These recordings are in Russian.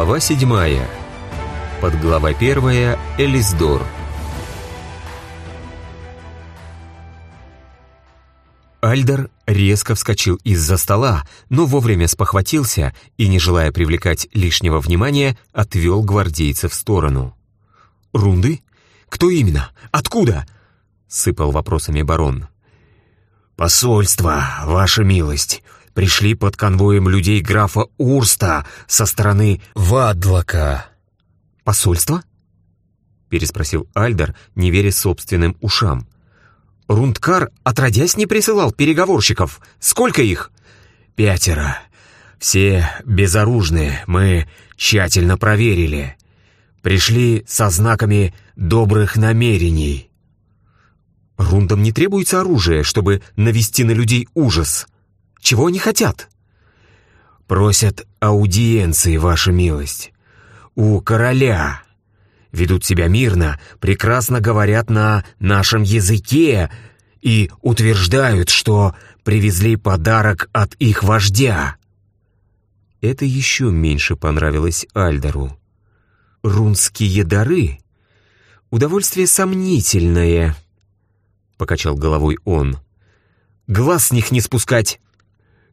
Глава седьмая. Подглава первая. Элисдор. Альдер резко вскочил из-за стола, но вовремя спохватился и, не желая привлекать лишнего внимания, отвел гвардейца в сторону. «Рунды? Кто именно? Откуда?» — сыпал вопросами барон. «Посольство, ваша милость пришли под конвоем людей графа Урста со стороны Вадлока. «Посольство?» — переспросил Альдер, не веря собственным ушам. «Рундкар отродясь не присылал переговорщиков. Сколько их?» «Пятеро. Все безоружные, мы тщательно проверили. Пришли со знаками добрых намерений». «Рундам не требуется оружие, чтобы навести на людей ужас», чего они хотят?» «Просят аудиенции, ваша милость. У короля. Ведут себя мирно, прекрасно говорят на нашем языке и утверждают, что привезли подарок от их вождя». Это еще меньше понравилось Альдору. «Рунские дары? Удовольствие сомнительное», — покачал головой он. «Глаз с них не спускать!»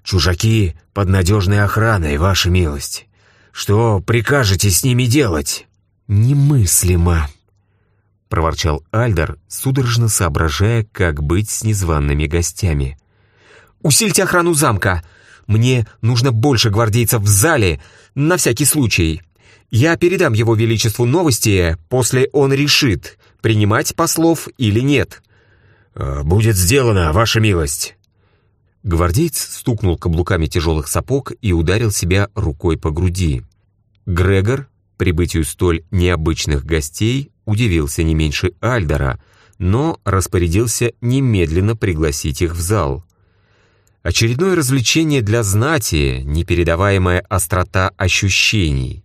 Чужаки под надежной охраной, ваша милость. Что прикажете с ними делать?» «Немыслимо!» — проворчал Альдер, судорожно соображая, как быть с незваными гостями. «Усильте охрану замка! Мне нужно больше гвардейцев в зале, на всякий случай. Я передам его величеству новости, после он решит, принимать послов или нет». «Э, «Будет сделано, ваша милость!» Гвардейц стукнул каблуками тяжелых сапог и ударил себя рукой по груди. Грегор, прибытию столь необычных гостей, удивился не меньше Альдера, но распорядился немедленно пригласить их в зал. Очередное развлечение для знати, непередаваемая острота ощущений.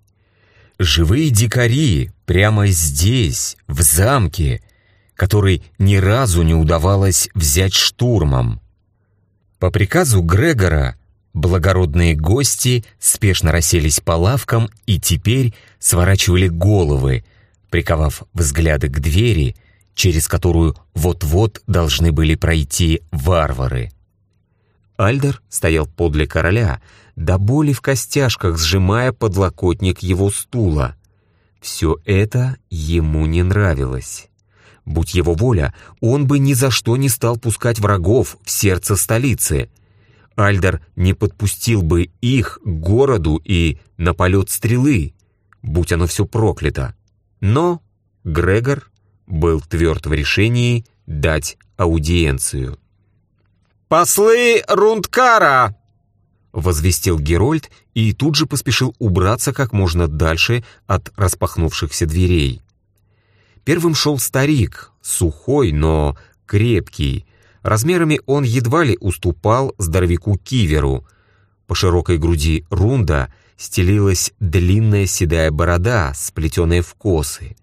Живые дикари прямо здесь, в замке, который ни разу не удавалось взять штурмом. По приказу Грегора благородные гости спешно расселись по лавкам и теперь сворачивали головы, приковав взгляды к двери, через которую вот-вот должны были пройти варвары. Альдер стоял подле короля, до боли в костяшках сжимая подлокотник его стула. Все это ему не нравилось. Будь его воля, он бы ни за что не стал пускать врагов в сердце столицы. Альдер не подпустил бы их к городу и на полет стрелы, будь оно все проклято. Но Грегор был тверд в решении дать аудиенцию. «Послы Рундкара!» — возвестил Герольд и тут же поспешил убраться как можно дальше от распахнувшихся дверей. Первым шел старик, сухой, но крепкий. Размерами он едва ли уступал здоровяку Киверу. По широкой груди рунда стелилась длинная седая борода, сплетенная в косы.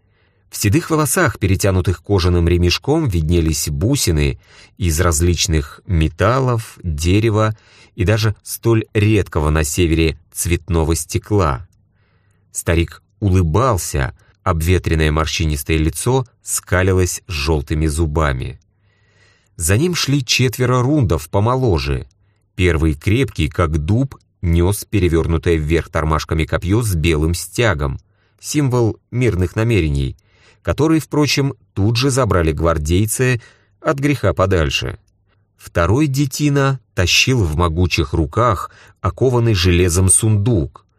В седых волосах, перетянутых кожаным ремешком, виднелись бусины из различных металлов, дерева и даже столь редкого на севере цветного стекла. Старик улыбался, Обветренное морщинистое лицо скалилось желтыми зубами. За ним шли четверо рундов помоложе. Первый крепкий, как дуб, нес перевернутое вверх тормашками копье с белым стягом, символ мирных намерений, который, впрочем, тут же забрали гвардейцы от греха подальше. Второй детина тащил в могучих руках окованный железом сундук —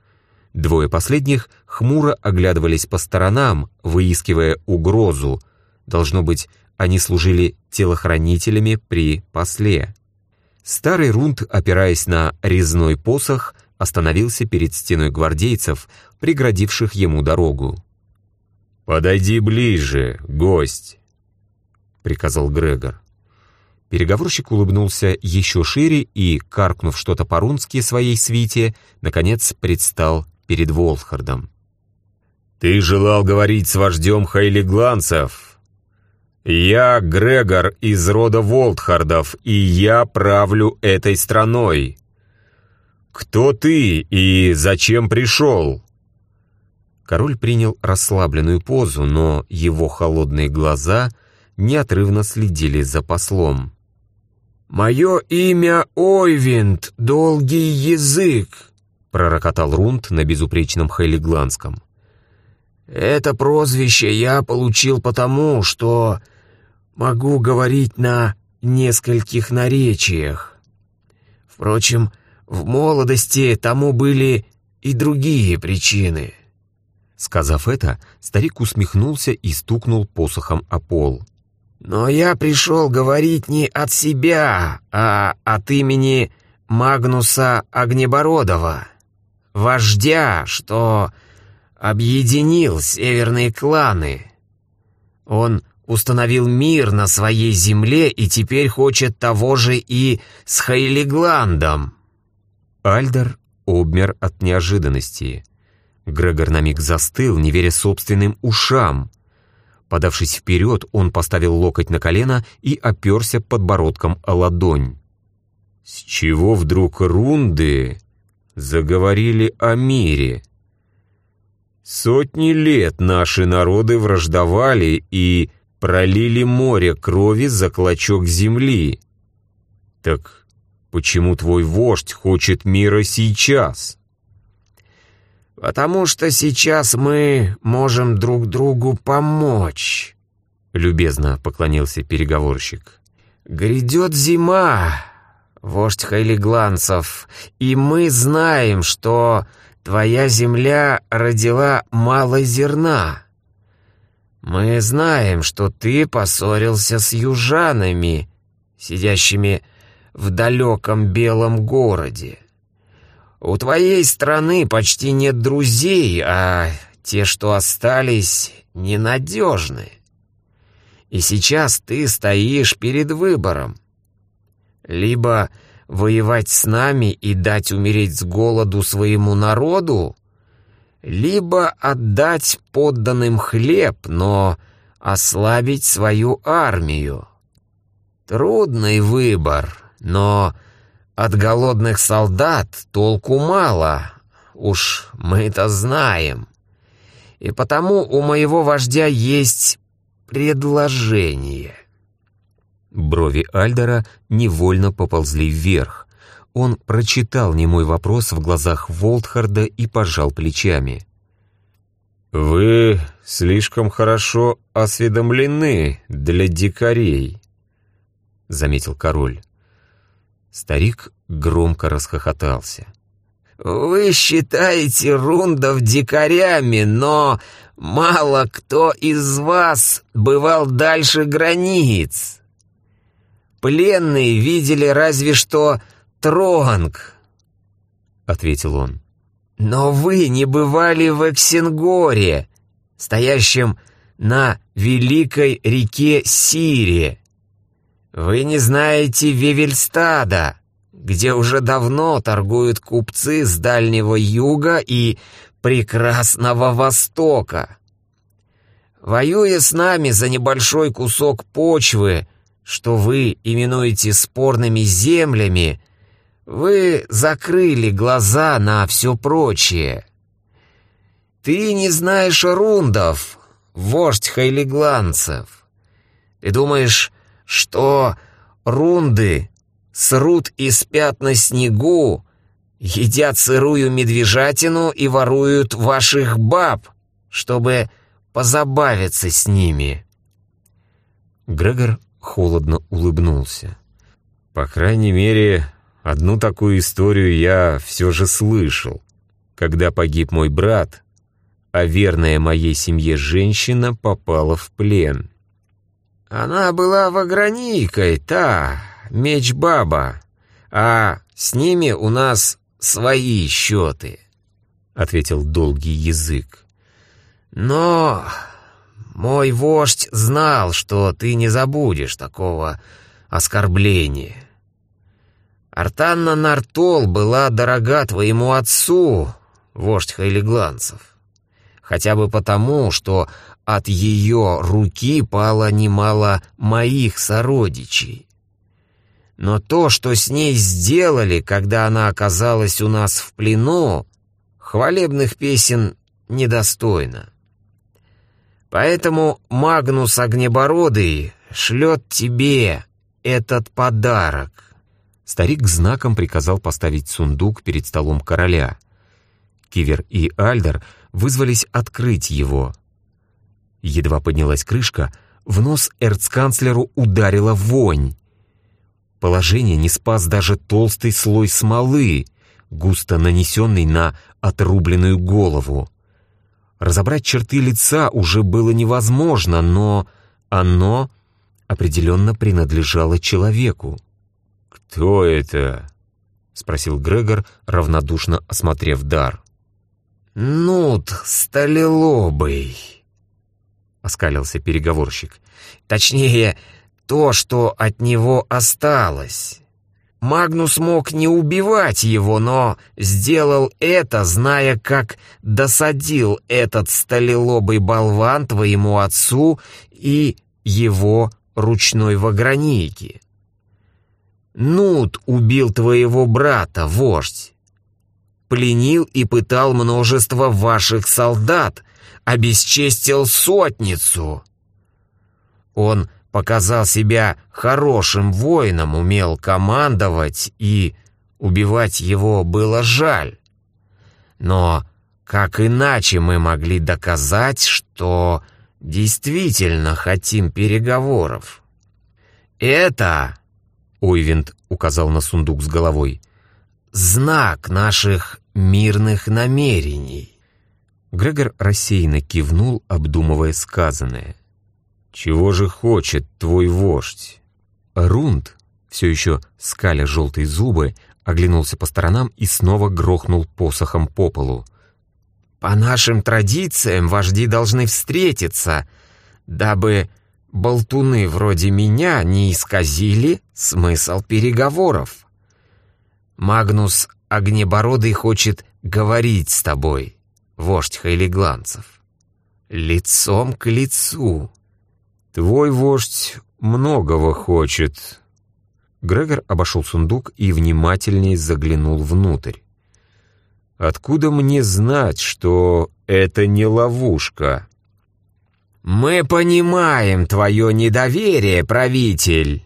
Двое последних хмуро оглядывались по сторонам, выискивая угрозу. Должно быть, они служили телохранителями при после. Старый Рунд, опираясь на резной посох, остановился перед стеной гвардейцев, преградивших ему дорогу. «Подойди ближе, гость», — приказал Грегор. Переговорщик улыбнулся еще шире и, каркнув что-то по-рунски своей свите, наконец предстал перед Волхардом. «Ты желал говорить с вождем Хайлигланцев. Я Грегор из рода Волтхардов, и я правлю этой страной. Кто ты и зачем пришел?» Король принял расслабленную позу, но его холодные глаза неотрывно следили за послом. «Мое имя Ойвинд, долгий язык», — пророкотал Рунд на безупречном хейлигландском. «Это прозвище я получил потому, что могу говорить на нескольких наречиях. Впрочем, в молодости тому были и другие причины». Сказав это, старик усмехнулся и стукнул посохом о пол. «Но я пришел говорить не от себя, а от имени Магнуса Огнебородова, вождя, что объединил северные кланы. Он установил мир на своей земле и теперь хочет того же и с Хейлигландом». Альдер обмер от неожиданности. Грегор на миг застыл, не веря собственным ушам. Подавшись вперед, он поставил локоть на колено и оперся подбородком о ладонь. «С чего вдруг рунды заговорили о мире?» Сотни лет наши народы враждовали и пролили море крови за клочок земли. Так почему твой вождь хочет мира сейчас?» «Потому что сейчас мы можем друг другу помочь», — любезно поклонился переговорщик. «Грядет зима, вождь Хайлигланцев, и мы знаем, что твоя земля родила мало зерна. Мы знаем, что ты поссорился с южанами, сидящими в далеком белом городе. У твоей страны почти нет друзей, а те, что остались, ненадежны. И сейчас ты стоишь перед выбором. Либо воевать с нами и дать умереть с голоду своему народу, либо отдать подданным хлеб, но ослабить свою армию. Трудный выбор, но от голодных солдат толку мало, уж мы это знаем. И потому у моего вождя есть предложение». Брови Альдера невольно поползли вверх. Он прочитал немой вопрос в глазах Волтхарда и пожал плечами. «Вы слишком хорошо осведомлены для дикарей», — заметил король. Старик громко расхохотался. «Вы считаете рундов дикарями, но мало кто из вас бывал дальше границ. Пленные видели разве что Тронг», — ответил он. «Но вы не бывали в Эксингоре, стоящем на великой реке Сире. Вы не знаете Вевельстада, где уже давно торгуют купцы с Дальнего Юга и Прекрасного Востока. Воюя с нами за небольшой кусок почвы, что вы именуете спорными землями, вы закрыли глаза на все прочее. Ты не знаешь рундов, вождь хайлигланцев. Ты думаешь, что рунды срут и спят на снегу, едят сырую медвежатину и воруют ваших баб, чтобы позабавиться с ними». Грегор холодно улыбнулся. «По крайней мере, одну такую историю я все же слышал. Когда погиб мой брат, а верная моей семье женщина попала в плен. Она была ваграникой, та, меч-баба, а с ними у нас свои счеты», — ответил долгий язык. «Но мой вождь знал, что ты не забудешь такого оскорбления. Артанна Нартол была дорога твоему отцу, вождь Хайлигланцев, хотя бы потому, что от ее руки пало немало моих сородичей. Но то, что с ней сделали, когда она оказалась у нас в плену, хвалебных песен недостойно. Поэтому Магнус Огнебородый шлет тебе этот подарок». Старик знаком приказал поставить сундук перед столом короля. Кивер и Альдер вызвались открыть его. Едва поднялась крышка, в нос эрцканцлеру ударила вонь. Положение не спас даже толстый слой смолы, густо нанесенный на отрубленную голову. Разобрать черты лица уже было невозможно, но оно определенно принадлежало человеку. «Кто это?» — спросил Грегор, равнодушно осмотрев дар. «Нут сталелобый», — оскалился переговорщик. «Точнее, то, что от него осталось. Магнус мог не убивать его, но сделал это, зная, как досадил этот сталелобый болван твоему отцу и его ручной вагранейке. Нут убил твоего брата, вождь. Пленил и пытал множество ваших солдат, обесчестил сотницу. Он показал себя хорошим воином, умел командовать, и убивать его было жаль. Но как иначе мы могли доказать, что действительно хотим переговоров? Это, Ойвент указал на сундук с головой, знак наших мирных намерений. Грегор рассеянно кивнул, обдумывая сказанное. «Чего же хочет твой вождь?» Рунд, все еще скаля желтые зубы, оглянулся по сторонам и снова грохнул посохом по полу. «По нашим традициям вожди должны встретиться, дабы болтуны вроде меня не исказили смысл переговоров. Магнус Огнебородый хочет говорить с тобой, вождь Хайлигланцев, лицом к лицу». «Твой вождь многого хочет». Грегор обошел сундук и внимательнее заглянул внутрь. «Откуда мне знать, что это не ловушка?» «Мы понимаем твое недоверие, правитель.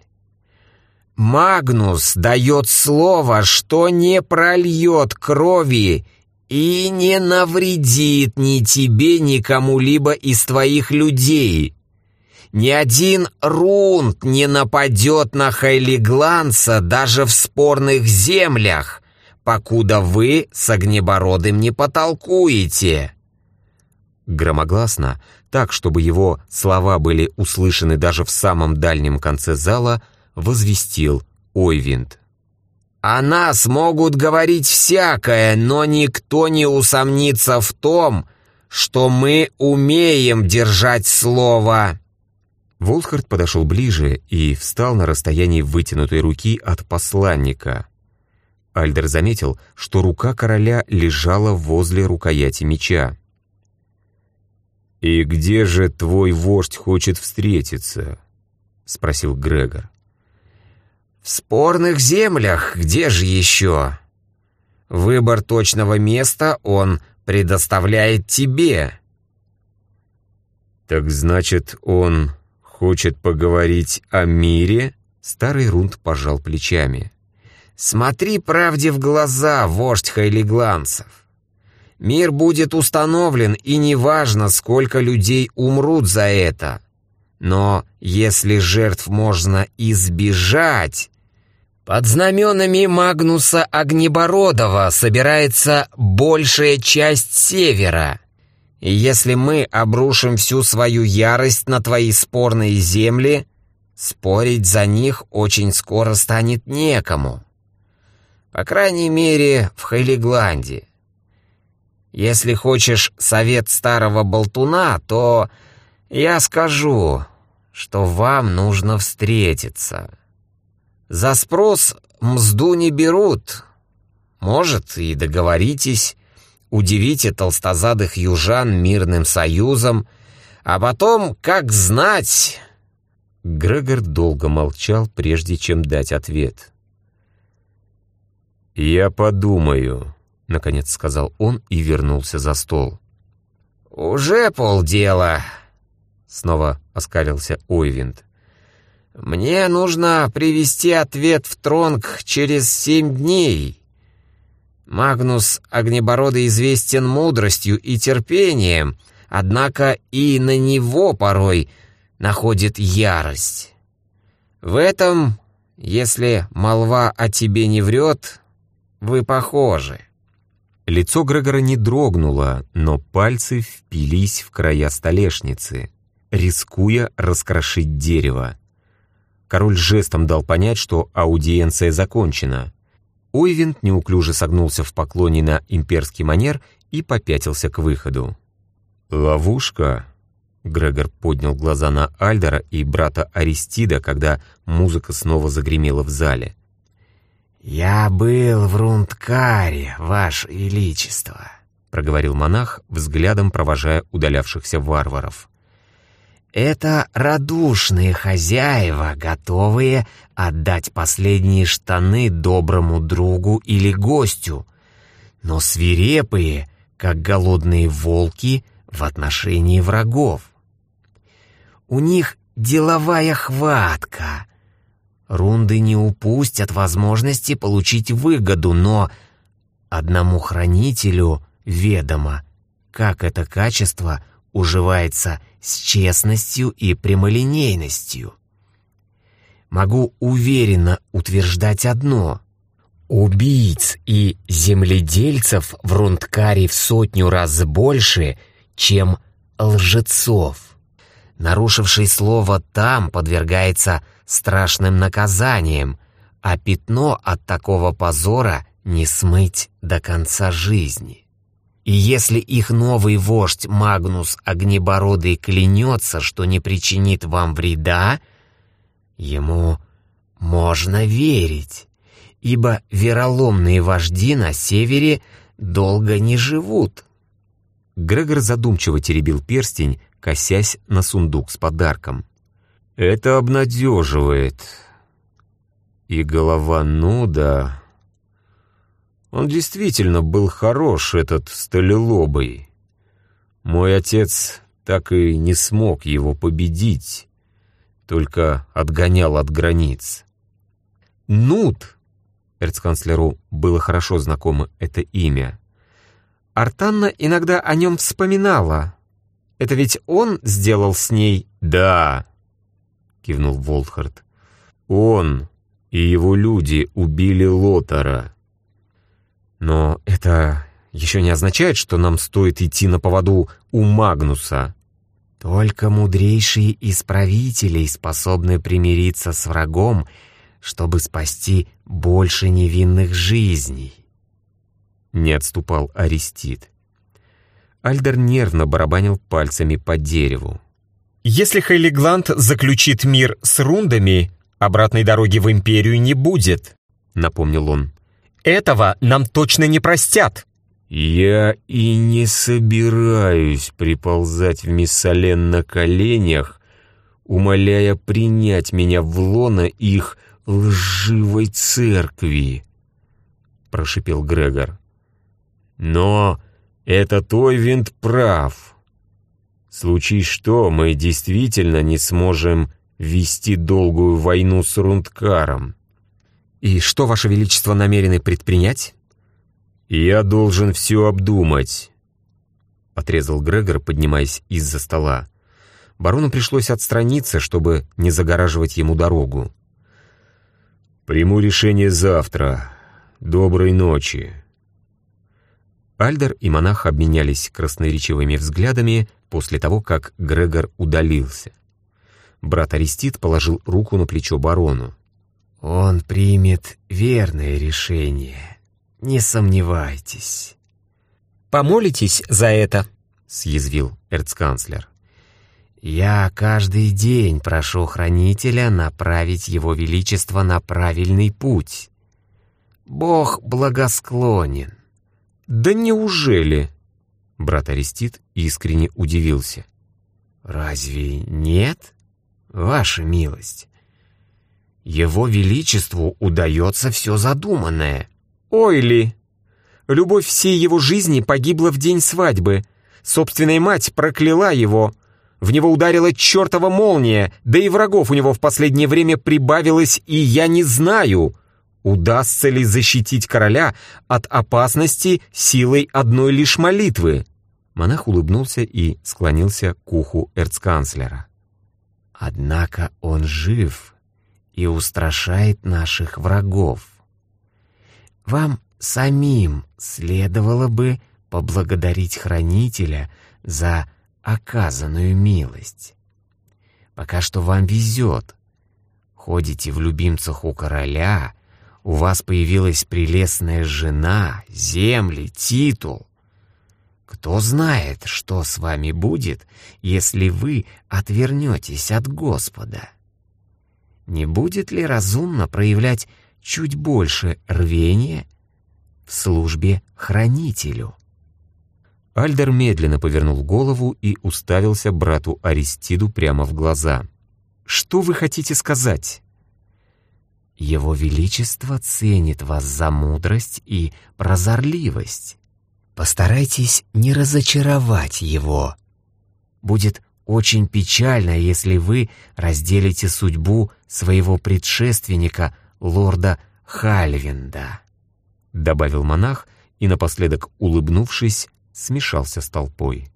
Магнус дает слово, что не прольет крови и не навредит ни тебе, ни кому-либо из твоих людей. Ни один рунт не нападет на Хайлигланса даже в спорных землях, покуда вы с Огнебородым не потолкуете». Громогласно, так, чтобы его слова были услышаны даже в самом дальнем конце зала, возвестил Ойвинд. «О нас могут говорить всякое, но никто не усомнится в том, что мы умеем держать слово». Волхард подошел ближе и встал на расстоянии вытянутой руки от посланника. Альдер заметил, что рука короля лежала возле рукояти меча. «И где же твой вождь хочет встретиться?» — спросил Грегор. «В спорных землях, где же еще? Выбор точного места он предоставляет тебе». «Так значит, он хочет поговорить о мире?» Старый Рунд пожал плечами. «Смотри правде в глаза, вождь Хайлигланцев. Мир будет установлен, и неважно, сколько людей умрут за это. Но если жертв можно избежать... Под знаменами Магнуса Огнебородова собирается большая часть севера. И если мы обрушим всю свою ярость на твои спорные земли, спорить за них очень скоро станет некому. По крайней мере, в Хейлигланде. Если хочешь совет старого болтуна, то я скажу, что вам нужно встретиться. За спрос мзду не берут. Может, и договоритесь, удивите толстозадых южан мирным союзом, а потом, как знать...» Грегор долго молчал, прежде чем дать ответ. «Я подумаю», — наконец сказал он и вернулся за стол. «Уже полдела», — снова оскалился Ойвинд. «Мне нужно привести ответ в Тронг через семь дней. Магнус Огнебородый известен мудростью и терпением, однако и на него порой находит ярость. В этом, если молва о тебе не врет, вы похожи». Лицо Грегора не дрогнуло, но пальцы впились в края столешницы, рискуя раскрошить дерево. Король жестом дал понять, что аудиенция закончена. Ойвент неуклюже согнулся в поклоне на имперский манер и попятился к выходу. «Ловушка?» Грегор поднял глаза на Альдера и брата Аристида, когда музыка снова загремела в зале. «Я был в Рунткаре, Ваше Величество», — проговорил монах, взглядом провожая удалявшихся варваров. «Это радушные хозяева, готовые отдать последние штаны доброму другу или гостю, но свирепые, как голодные волки, в отношении врагов. У них деловая хватка — Рунды не упустят возможности получить выгоду, но одному хранителю ведомо, как это качество уживается с честностью и прямолинейностью. Могу уверенно утверждать одно. Убийц и земледельцев в Рундкаре в сотню раз больше, чем лжецов. Нарушивший слово там подвергается страшным наказанием, а пятно от такого позора не смыть до конца жизни. И если их новый вождь Магнус Огнебородый клянется, что не причинит вам вреда, ему можно верить, ибо вероломные вожди на севере долго не живут. Грегор задумчиво теребил перстень, косясь на сундук с подарком. Это обнадеживает. И голова Нуда... Он действительно был хорош, этот сталелобый. Мой отец так и не смог его победить, только отгонял от границ. Нуд, эрцканцлеру было хорошо знакомо это имя. Артанна иногда о нем вспоминала. Это ведь он сделал с ней... Да, кивнул Волхард. Он и его люди убили Лотара. Но это еще не означает, что нам стоит идти на поводу у Магнуса. Только мудрейшие из правителей способны примириться с врагом, чтобы спасти больше невинных жизней. Не отступал Арестит. Альдер нервно барабанил пальцами по дереву. Если Хейлигланд заключит мир с рундами, обратной дороги в Империю не будет», — напомнил он. «Этого нам точно не простят». «Я и не собираюсь приползать в Миссален на коленях, умоляя принять меня в лоно их лживой церкви», — прошипел Грегор. «Но этот Ойвинд прав». Случись что, мы действительно не сможем вести долгую войну с Рундкаром. И что, Ваше Величество, намерены предпринять? Я должен все обдумать, — отрезал Грегор, поднимаясь из-за стола. Барону пришлось отстраниться, чтобы не загораживать ему дорогу. «Приму решение завтра. Доброй ночи». Альдер и монах обменялись красноречивыми взглядами после того, как Грегор удалился. Брат Арестит положил руку на плечо барону. «Он примет верное решение, не сомневайтесь». «Помолитесь за это», — съязвил эрцканцлер. «Я каждый день прошу хранителя направить его величество на правильный путь. Бог благосклонен». «Да неужели?» Брат Арестит искренне удивился. «Разве нет, ваша милость? Его Величеству удается все задуманное». «Ой ли! Любовь всей его жизни погибла в день свадьбы. Собственная мать прокляла его. В него ударила чертова молния, да и врагов у него в последнее время прибавилось, и я не знаю, удастся ли защитить короля от опасности силой одной лишь молитвы. Монах улыбнулся и склонился к уху эрцканцлера. «Однако он жив и устрашает наших врагов. Вам самим следовало бы поблагодарить Хранителя за оказанную милость. Пока что вам везет. Ходите в любимцах у короля, у вас появилась прелестная жена, земли, титул. Кто знает, что с вами будет, если вы отвернетесь от Господа? Не будет ли разумно проявлять чуть больше рвения в службе хранителю? Альдер медленно повернул голову и уставился брату Аристиду прямо в глаза. «Что вы хотите сказать?» «Его Величество ценит вас за мудрость и прозорливость. Постарайтесь не разочаровать его. Будет очень печально, если вы разделите судьбу своего предшественника, лорда Хальвинда», — добавил монах и, напоследок улыбнувшись, смешался с толпой.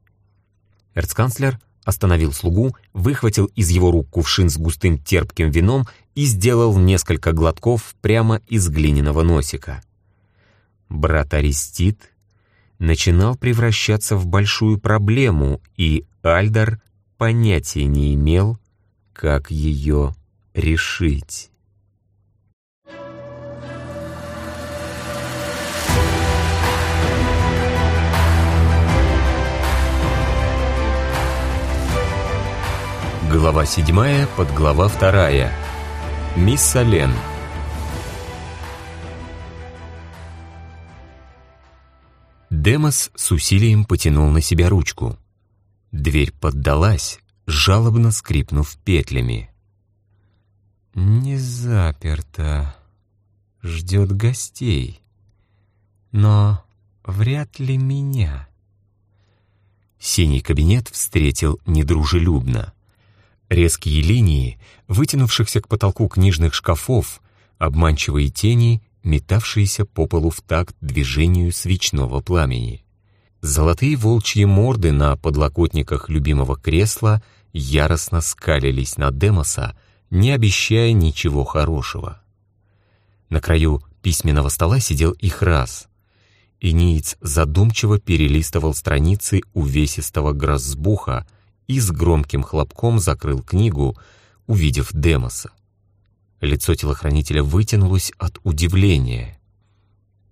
Эрцканцлер остановил слугу, выхватил из его рук кувшин с густым терпким вином и сделал несколько глотков прямо из глиняного носика. Брат Аристид начинал превращаться в большую проблему, и Альдар понятия не имел, как ее решить. Глава 7, подглава 2. Мисс Сален. Демос с усилием потянул на себя ручку. Дверь поддалась, жалобно скрипнув петлями. «Не заперто. Ждет гостей. Но вряд ли меня». Синий кабинет встретил недружелюбно. Резкие линии, вытянувшихся к потолку книжных шкафов, обманчивые тени, метавшиеся по полу в такт движению свечного пламени. Золотые волчьи морды на подлокотниках любимого кресла яростно скалились на Демоса, не обещая ничего хорошего. На краю письменного стола сидел их раз. И Ниц задумчиво перелистывал страницы увесистого грозбуха, и с громким хлопком закрыл книгу, увидев Демоса. Лицо телохранителя вытянулось от удивления.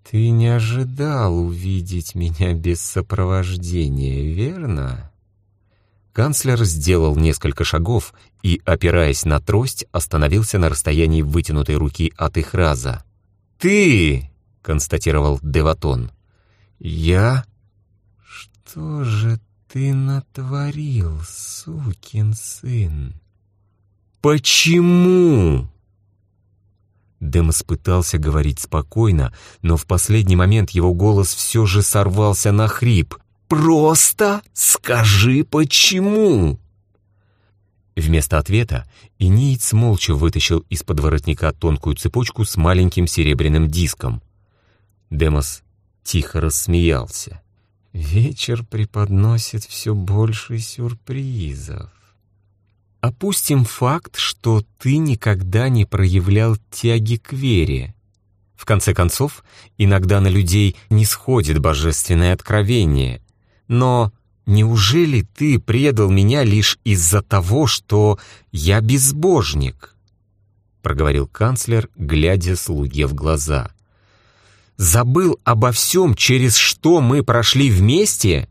«Ты не ожидал увидеть меня без сопровождения, верно?» Канцлер сделал несколько шагов и, опираясь на трость, остановился на расстоянии вытянутой руки от их раза. «Ты!» — констатировал Деватон. «Я? Что же ты натворил, сукин сын? Почему? Демос пытался говорить спокойно, но в последний момент его голос все же сорвался на хрип. «Просто скажи, почему!» Вместо ответа Иниец молча вытащил из-под воротника тонкую цепочку с маленьким серебряным диском. Демос тихо рассмеялся. Вечер преподносит все больше сюрпризов. Опустим факт, что ты никогда не проявлял тяги к вере. В конце концов, иногда на людей не сходит божественное откровение. Но неужели ты предал меня лишь из-за того, что я безбожник? Проговорил канцлер, глядя слуге в глаза забыл обо всем, через что мы прошли вместе?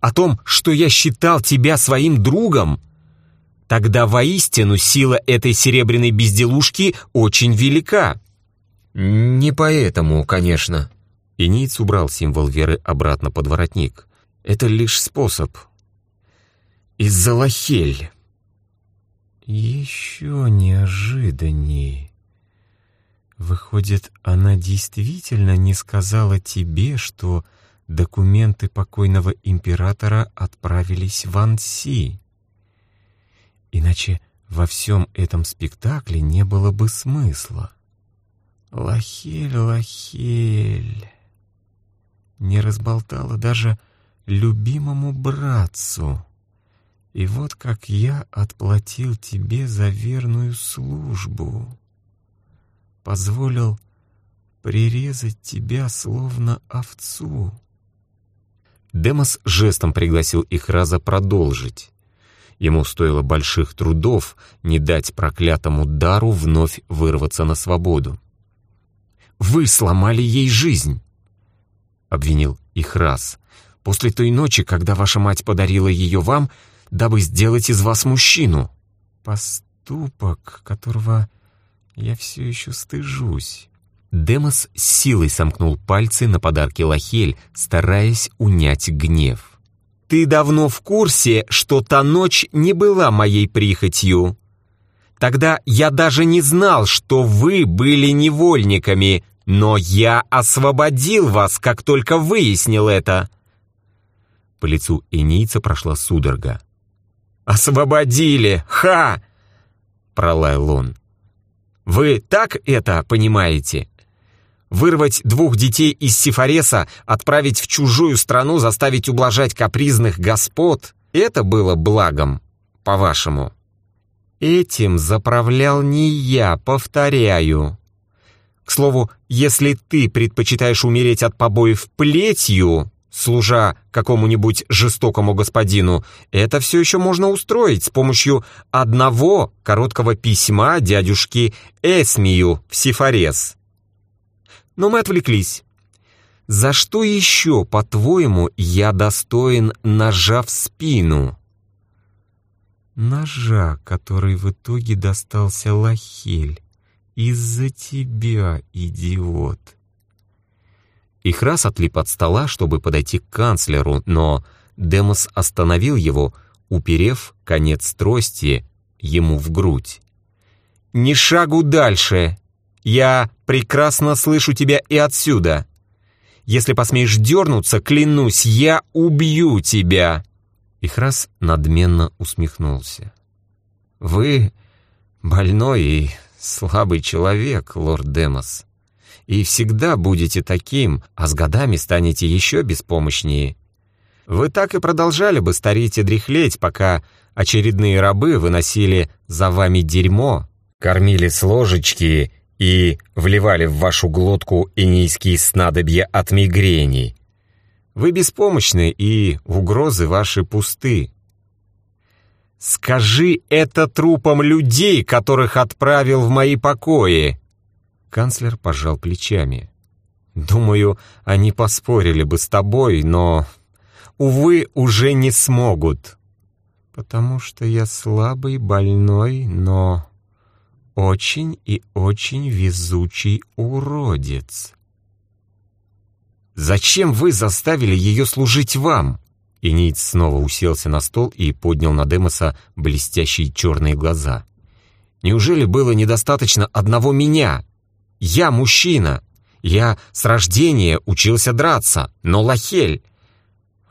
О том, что я считал тебя своим другом? Тогда воистину сила этой серебряной безделушки очень велика. Не поэтому, конечно. Иниц убрал символ веры обратно под воротник. Это лишь способ. Из-за Лахель. Еще неожиданнее. Выходит, она действительно не сказала тебе, что документы покойного императора отправились в Анси. Иначе во всем этом спектакле не было бы смысла. Лахель, Лахель, не разболтала даже любимому братцу. И вот как я отплатил тебе за верную службу. Позволил прирезать тебя словно овцу. Демос жестом пригласил их раза продолжить. Ему стоило больших трудов не дать проклятому дару вновь вырваться на свободу. «Вы сломали ей жизнь!» — обвинил их раз. «После той ночи, когда ваша мать подарила ее вам, дабы сделать из вас мужчину». «Поступок, которого я все еще стыжусь». Демос силой сомкнул пальцы на подарке Лахель, стараясь унять гнев. «Ты давно в курсе, что та ночь не была моей прихотью. Тогда я даже не знал, что вы были невольниками, но я освободил вас, как только выяснил это». По лицу Энийца прошла судорога. «Освободили! Ха!» — пролаял он. «Вы так это понимаете?» Вырвать двух детей из Сифареса, отправить в чужую страну, заставить ублажать капризных господ — это было благом, по-вашему. Этим заправлял не я, повторяю. К слову, если ты предпочитаешь умереть от побоев плетью, служа какому-нибудь жестокому господину, это все еще можно устроить с помощью одного короткого письма дядюшки Эсмию в Сифарес. Но мы отвлеклись. За что еще, по-твоему, я достоин ножа в спину? Ножа, который в итоге достался Лахель. Из-за тебя, идиот. Их раз отлип от стола, чтобы подойти к канцлеру, но Демос остановил его, уперев конец трости ему в грудь. «Ни шагу дальше! Я прекрасно слышу тебя и отсюда. Если посмеешь дернуться, клянусь, я убью тебя!» Их раз надменно усмехнулся. «Вы больной и слабый человек, лорд Демос, и всегда будете таким, а с годами станете еще беспомощнее. Вы так и продолжали бы стареть и дряхлеть, пока очередные рабы выносили за вами дерьмо, кормили с ложечки и вливали в вашу глотку инийские снадобья от мигрени. Вы беспомощны, и угрозы ваши пусты. «Скажи это трупам людей, которых отправил в мои покои!» Канцлер пожал плечами. «Думаю, они поспорили бы с тобой, но, увы, уже не смогут». «Потому что я слабый, больной, но очень и очень везучий уродец. «Зачем вы заставили ее служить вам?» Иниц снова уселся на стол и поднял на Демоса блестящие черные глаза. «Неужели было недостаточно одного меня? Я мужчина. Я с рождения учился драться, но Лахель...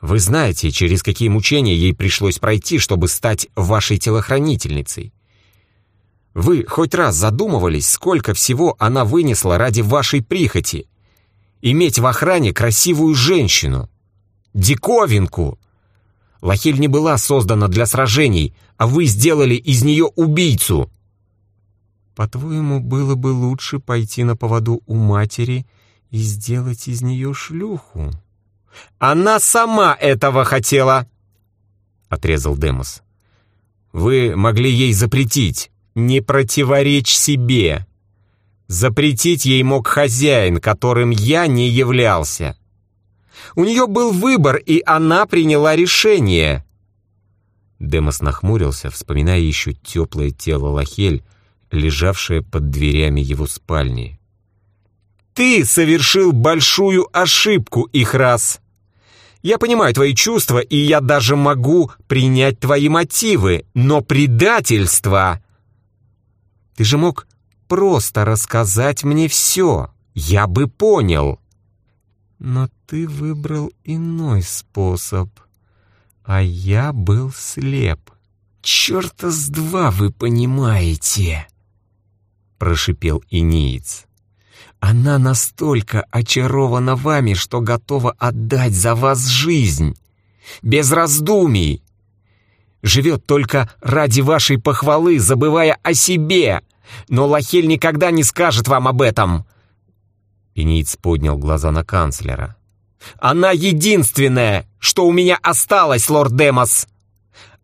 Вы знаете, через какие мучения ей пришлось пройти, чтобы стать вашей телохранительницей. Вы хоть раз задумывались, сколько всего она вынесла ради вашей прихоти? Иметь в охране красивую женщину. Диковинку. Лахиль не была создана для сражений, а вы сделали из нее убийцу. По-твоему, было бы лучше пойти на поводу у матери и сделать из нее шлюху? Она сама этого хотела, — отрезал Демос. Вы могли ей запретить не противоречь себе. Запретить ей мог хозяин, которым я не являлся. У нее был выбор, и она приняла решение. Демос нахмурился, вспоминая еще теплое тело Лахель, лежавшее под дверями его спальни. «Ты совершил большую ошибку их раз. Я понимаю твои чувства, и я даже могу принять твои мотивы, но предательство ты же мог просто рассказать мне все. Я бы понял. Но ты выбрал иной способ, а я был слеп. «Черта с два вы понимаете!» — прошипел Иниец. «Она настолько очарована вами, что готова отдать за вас жизнь, без раздумий. Живет только ради вашей похвалы, забывая о себе, но Лахель никогда не скажет вам об этом!» Иниц поднял глаза на канцлера. «Она единственная, что у меня осталось, лорд Демос!»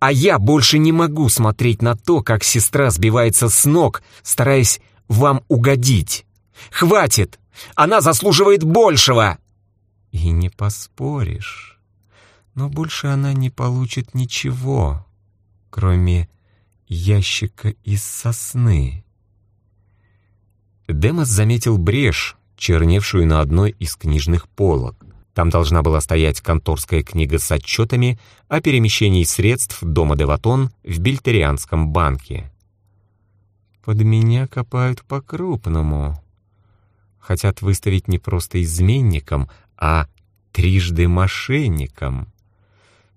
А я больше не могу смотреть на то, как сестра сбивается с ног, стараясь вам угодить. Хватит! Она заслуживает большего!» «И не поспоришь. Но больше она не получит ничего, кроме ящика из сосны». Демос заметил брешь, черневшую на одной из книжных полок. Там должна была стоять конторская книга с отчетами о перемещении средств дома Деватон в Бильтерианском банке. «Под меня копают по-крупному. Хотят выставить не просто изменником, а трижды мошенником.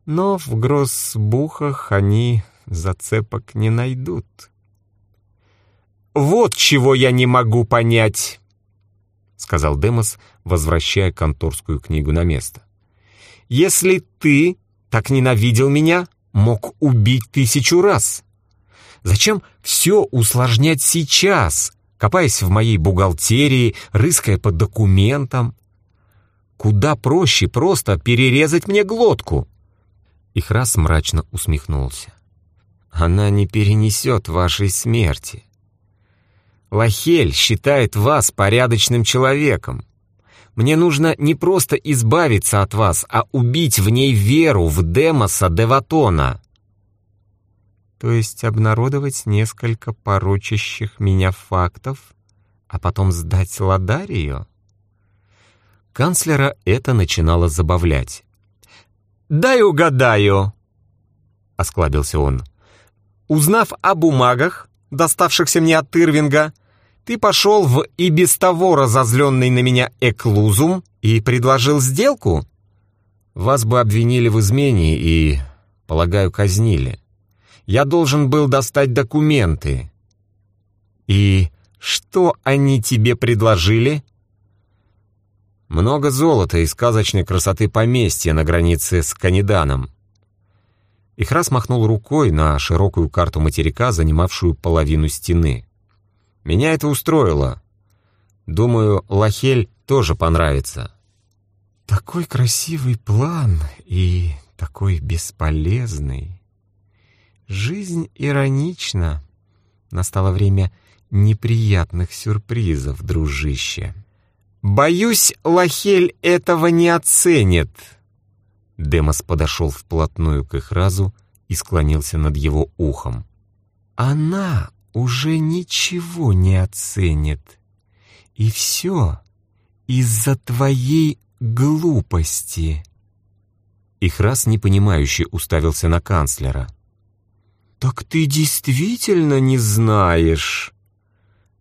Но в гроссбухах они зацепок не найдут». «Вот чего я не могу понять!» сказал Демос, возвращая конторскую книгу на место. «Если ты так ненавидел меня, мог убить тысячу раз. Зачем все усложнять сейчас, копаясь в моей бухгалтерии, рыская по документам? Куда проще просто перерезать мне глотку?» Их раз мрачно усмехнулся. «Она не перенесет вашей смерти. Лахель считает вас порядочным человеком. Мне нужно не просто избавиться от вас, а убить в ней веру в Демоса Деватона. То есть обнародовать несколько порочащих меня фактов, а потом сдать Ладарию? Канцлера это начинало забавлять. «Дай угадаю», — осклабился он. «Узнав о бумагах, доставшихся мне от Ирвинга, ты пошел в и без того разозленный на меня эклузум и предложил сделку? Вас бы обвинили в измене и, полагаю, казнили. Я должен был достать документы. И что они тебе предложили? Много золота и сказочной красоты поместья на границе с Каниданом. Ихрас махнул рукой на широкую карту материка, занимавшую половину стены. Меня это устроило. Думаю, Лахель тоже понравится. Такой красивый план и такой бесполезный. Жизнь иронична. Настало время неприятных сюрпризов, дружище. «Боюсь, Лахель этого не оценит». Демос подошел вплотную к их разу и склонился над его ухом. «Она уже ничего не оценит. И все из-за твоей глупости. Их раз непонимающе уставился на канцлера. «Так ты действительно не знаешь?»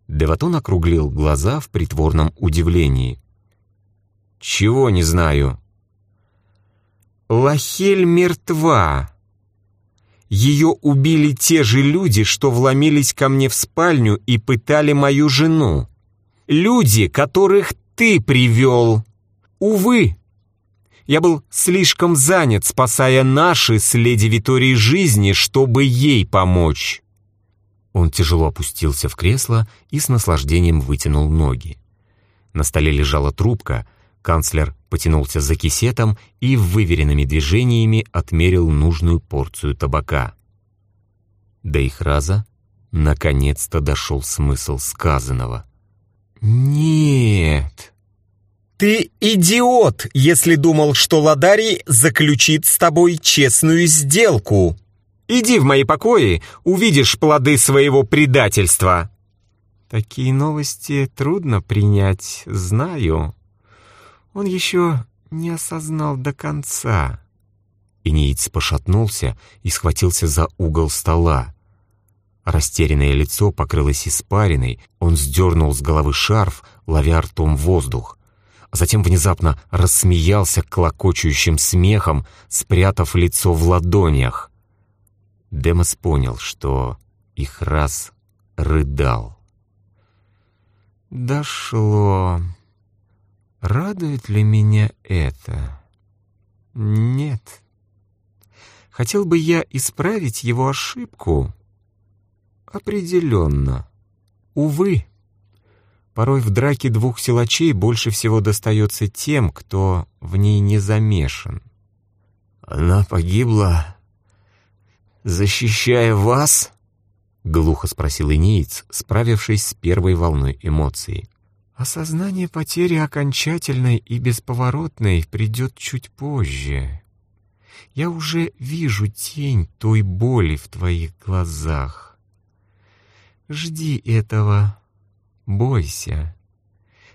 Деватон округлил глаза в притворном удивлении. «Чего не знаю?» «Лахель мертва!» Ее убили те же люди, что вломились ко мне в спальню и пытали мою жену. Люди, которых ты привел. Увы, я был слишком занят, спасая наши с леди Виторией жизни, чтобы ей помочь. Он тяжело опустился в кресло и с наслаждением вытянул ноги. На столе лежала трубка — Канцлер потянулся за кисетом и выверенными движениями отмерил нужную порцию табака. До их раза наконец-то дошел смысл сказанного. «Нет!» «Ты идиот, если думал, что Ладарий заключит с тобой честную сделку! Иди в мои покои, увидишь плоды своего предательства!» «Такие новости трудно принять, знаю», он еще не осознал до конца. Иниец пошатнулся и схватился за угол стола. Растерянное лицо покрылось испариной, он сдернул с головы шарф, ловя ртом воздух. затем внезапно рассмеялся клокочущим смехом, спрятав лицо в ладонях. Демос понял, что их раз рыдал. «Дошло. Радует ли меня это? Нет. Хотел бы я исправить его ошибку? Определенно. Увы». Порой в драке двух силачей больше всего достается тем, кто в ней не замешан. «Она погибла, защищая вас?» — глухо спросил Иниец, справившись с первой волной эмоций. «Осознание потери окончательной и бесповоротной придет чуть позже. Я уже вижу тень той боли в твоих глазах. Жди этого, Бойся.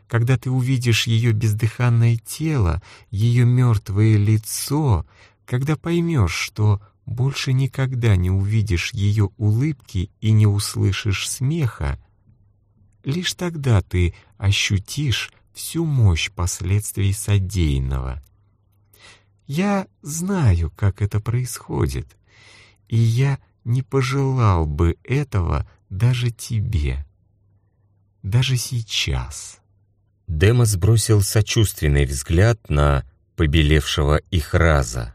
Когда ты увидишь ее бездыханное тело, ее мертвое лицо, когда поймешь, что больше никогда не увидишь ее улыбки и не услышишь смеха, лишь тогда ты ощутишь всю мощь последствий содеянного. Я знаю, как это происходит, и я не пожелал бы этого даже тебе даже сейчас. Демос бросил сочувственный взгляд на побелевшего их раза.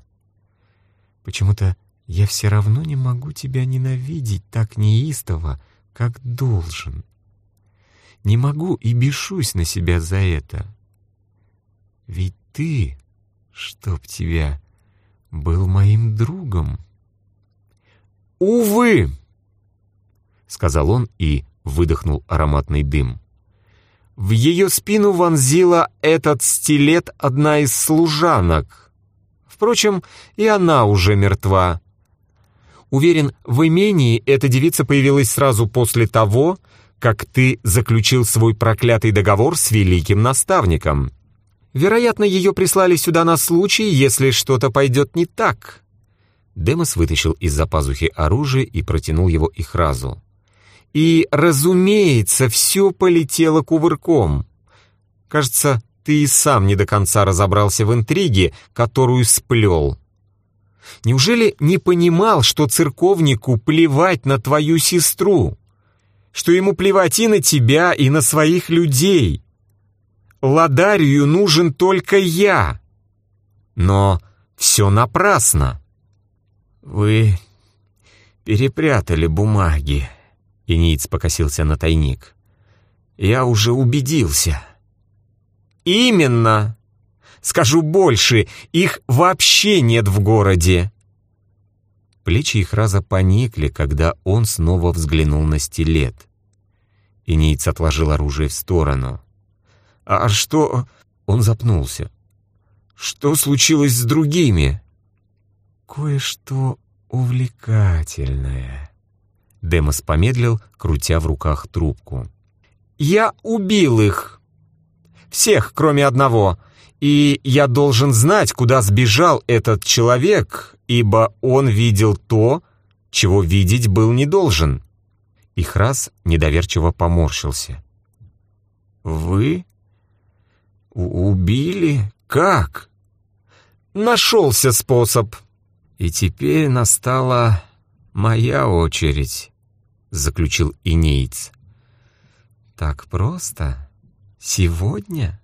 «Почему-то я все равно не могу тебя ненавидеть так неистово, как должен. Не могу и бешусь на себя за это. Ведь ты, чтоб тебя, был моим другом». «Увы!» — сказал он и выдохнул ароматный дым. В ее спину вонзила этот стилет одна из служанок. Впрочем, и она уже мертва. Уверен, в имении эта девица появилась сразу после того, как ты заключил свой проклятый договор с великим наставником. Вероятно, ее прислали сюда на случай, если что-то пойдет не так». Демос вытащил из-за пазухи оружие и протянул его Ихразу. И, разумеется, все полетело кувырком. Кажется, ты и сам не до конца разобрался в интриге, которую сплел. Неужели не понимал, что церковнику плевать на твою сестру? Что ему плевать и на тебя, и на своих людей? Ладарию нужен только я. Но все напрасно. Вы перепрятали бумаги, Иниц покосился на тайник. «Я уже убедился». «Именно! Скажу больше, их вообще нет в городе!» Плечи их раза поникли, когда он снова взглянул на стилет. Иниц отложил оружие в сторону. «А что...» — он запнулся. «Что случилось с другими?» «Кое-что увлекательное», Демос помедлил, крутя в руках трубку. «Я убил их! Всех, кроме одного. И я должен знать, куда сбежал этот человек, ибо он видел то, чего видеть был не должен». Их раз недоверчиво поморщился. «Вы? убили? Как?» «Нашелся способ. И теперь настала моя очередь» заключил Инеец. «Так просто? Сегодня?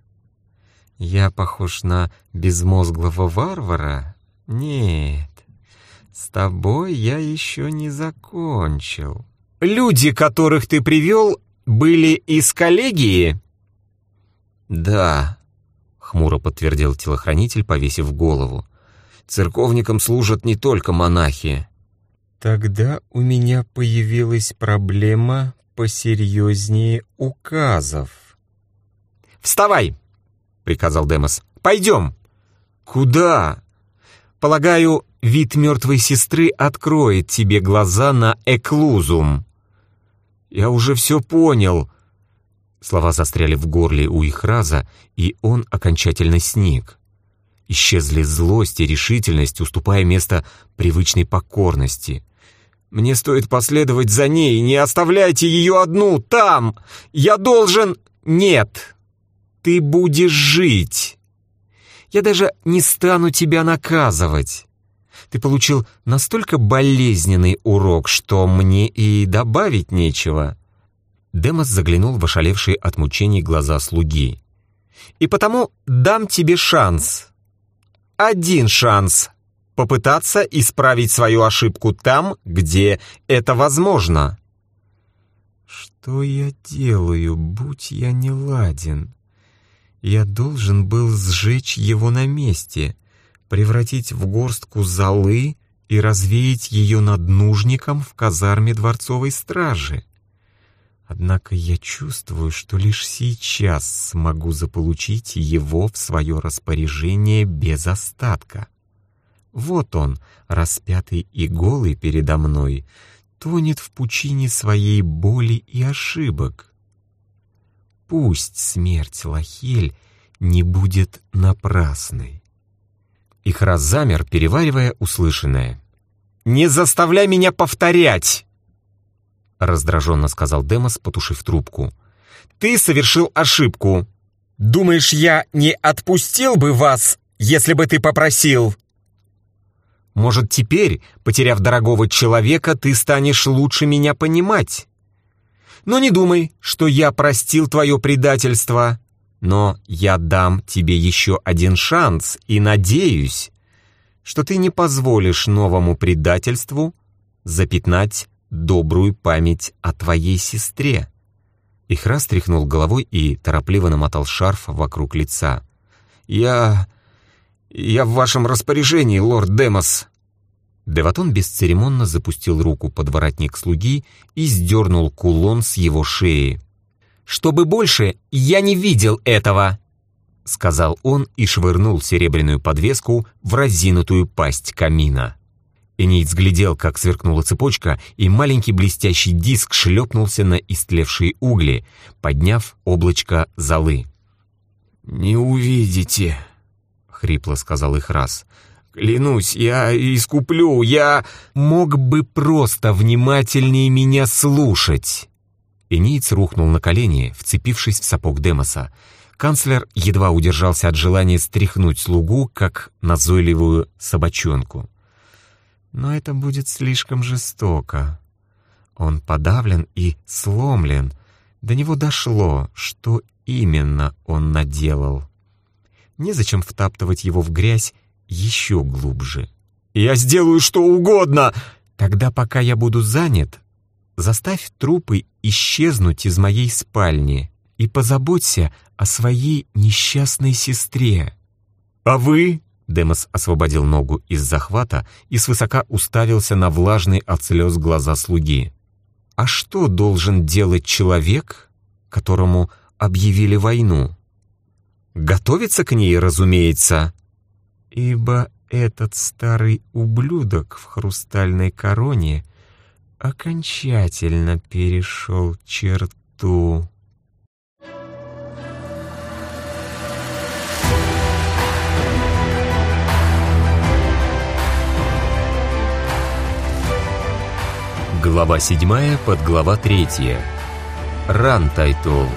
Я похож на безмозглого варвара? Нет, с тобой я еще не закончил». «Люди, которых ты привел, были из коллегии?» «Да», — хмуро подтвердил телохранитель, повесив голову. «Церковникам служат не только монахи. Тогда у меня появилась проблема посерьезнее указов. «Вставай!» — приказал Демос. «Пойдем!» «Куда?» «Полагаю, вид мертвой сестры откроет тебе глаза на эклузум». «Я уже все понял». Слова застряли в горле у Ихраза, и он окончательно сник. Исчезли злость и решительность, уступая место привычной покорности. Мне стоит последовать за ней, не оставляйте ее одну там! Я должен... Нет! Ты будешь жить. Я даже не стану тебя наказывать. Ты получил настолько болезненный урок, что мне и добавить нечего». Демос заглянул в ошалевшие от мучений глаза слуги. «И потому дам тебе шанс. Один шанс попытаться исправить свою ошибку там, где это возможно». «Что я делаю, будь я не ладен? Я должен был сжечь его на месте» превратить в горстку золы и развеять ее над нужником в казарме дворцовой стражи. Однако я чувствую, что лишь сейчас смогу заполучить его в свое распоряжение без остатка. Вот он, распятый и голый передо мной, тонет в пучине своей боли и ошибок. Пусть смерть Лахель не будет напрасной. Их раз замер, переваривая услышанное. «Не заставляй меня повторять!» Раздраженно сказал Демос, потушив трубку. «Ты совершил ошибку. Думаешь, я не отпустил бы вас, если бы ты попросил?» «Может, теперь, потеряв дорогого человека, ты станешь лучше меня понимать?» «Но не думай, что я простил твое предательство. Но я дам тебе еще один шанс и надеюсь, что ты не позволишь новому предательству запятнать добрую память о твоей сестре». Ихра стряхнул головой и торопливо намотал шарф вокруг лица. «Я... я в вашем распоряжении, лорд Демос!» Деватон бесцеремонно запустил руку под воротник слуги и сдернул кулон с его шеи чтобы больше я не видел этого!» Сказал он и швырнул серебряную подвеску в разинутую пасть камина. Энейц глядел, как сверкнула цепочка, и маленький блестящий диск шлепнулся на истлевшие угли, подняв облачко золы. «Не увидите», — хрипло сказал их раз. «Клянусь, я искуплю, я...» «Мог бы просто внимательнее меня слушать», Эниец рухнул на колени, вцепившись в сапог Демоса. Канцлер едва удержался от желания стряхнуть слугу, как назойливую собачонку. Но это будет слишком жестоко. Он подавлен и сломлен. До него дошло, что именно он наделал. Незачем втаптывать его в грязь еще глубже. «Я сделаю что угодно!» «Тогда, пока я буду занят, Заставь трупы исчезнуть из моей спальни и позаботься о своей несчастной сестре». «А вы?» Демос освободил ногу из захвата и свысока уставился на влажные от слез глаза слуги. «А что должен делать человек, которому объявили войну?» «Готовиться к ней, разумеется!» «Ибо этот старый ублюдок в хрустальной короне окончательно перешел черту. Глава седьмая, подглава третья. Ран Тайтол.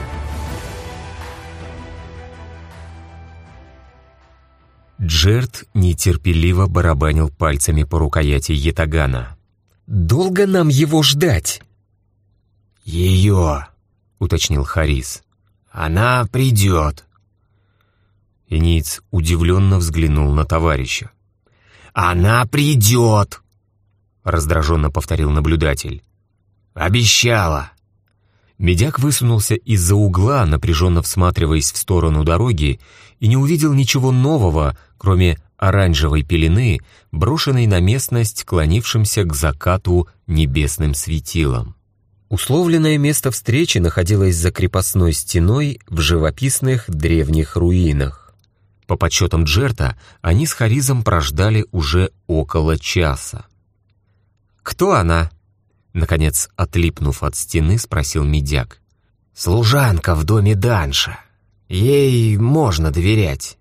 Джерт нетерпеливо барабанил пальцами по рукояти ятагана. Долго нам его ждать?» «Ее», — уточнил Харис. «Она придет». Иниц удивленно взглянул на товарища. «Она придет», — раздраженно повторил наблюдатель. «Обещала». Медяк высунулся из-за угла, напряженно всматриваясь в сторону дороги, и не увидел ничего нового, кроме оранжевой пелены, брошенной на местность клонившимся к закату небесным светилом. Условленное место встречи находилось за крепостной стеной в живописных древних руинах. По подсчетам Джерта, они с Харизом прождали уже около часа. «Кто она?» Наконец, отлипнув от стены, спросил медяк. «Служанка в доме Данша. Ей можно доверять».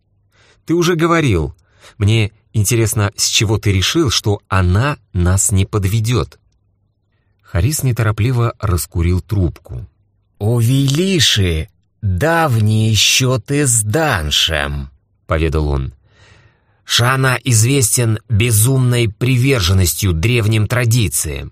«Ты уже говорил, мне интересно, с чего ты решил, что она нас не подведет?» Харис неторопливо раскурил трубку. «У Велиши давние счеты с Даншем», — поведал он. «Шана известен безумной приверженностью древним традициям.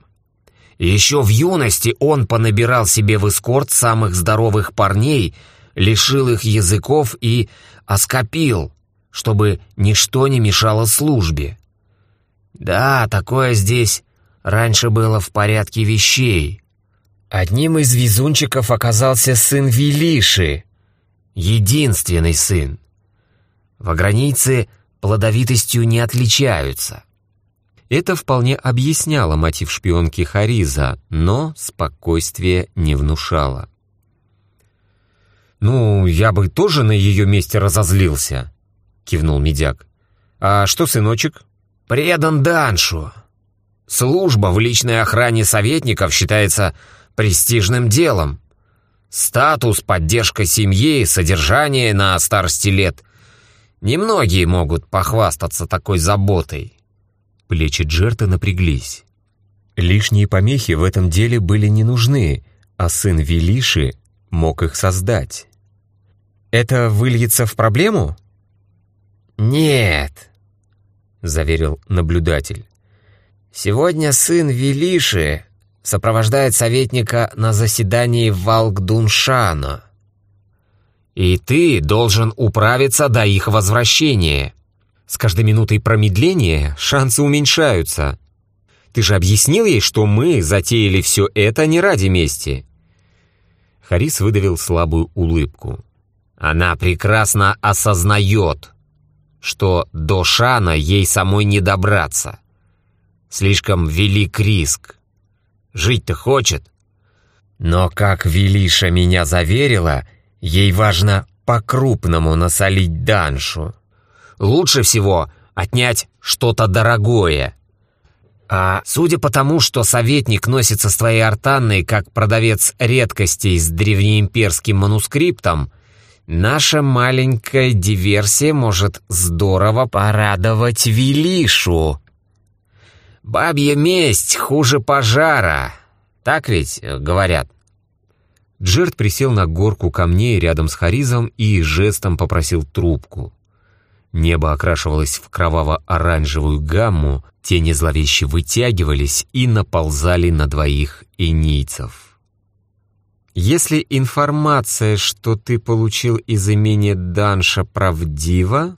Еще в юности он понабирал себе в эскорт самых здоровых парней, лишил их языков и оскопил, чтобы ничто не мешало службе. Да, такое здесь раньше было в порядке вещей. Одним из везунчиков оказался сын Велиши, единственный сын. Вагранийцы плодовитостью не отличаются. Это вполне объясняло мотив шпионки Хариза, но спокойствие не внушало. «Ну, я бы тоже на ее месте разозлился», — кивнул медяк. «А что, сыночек?» «Предан Даншу. Служба в личной охране советников считается престижным делом. Статус, поддержка семьи, содержание на старости лет. Немногие могут похвастаться такой заботой. Плечи Джерта напряглись. Лишние помехи в этом деле были не нужны, а сын Велиши мог их создать. «Это выльется в проблему?» «Нет», — заверил наблюдатель. «Сегодня сын Велиши сопровождает советника на заседании Валгдуншана. И ты должен управиться до их возвращения. С каждой минутой промедления шансы уменьшаются. Ты же объяснил ей, что мы затеяли все это не ради мести. Харис выдавил слабую улыбку. Она прекрасно осознает, что до Шана ей самой не добраться. Слишком велик риск. Жить-то хочет. Но, как Велиша меня заверила, ей важно по-крупному насолить Даншу. Лучше всего отнять что-то дорогое. А судя по тому, что советник носится с твоей артанной как продавец редкостей с древнеимперским манускриптом, наша маленькая диверсия может здорово порадовать Велишу. Бабья месть хуже пожара. Так ведь э, говорят? Джерт присел на горку камней рядом с Харизом и жестом попросил трубку. Небо окрашивалось в кроваво-оранжевую гамму, тени зловеще вытягивались и наползали на двоих инийцев. «Если информация, что ты получил из имени Данша, правдива,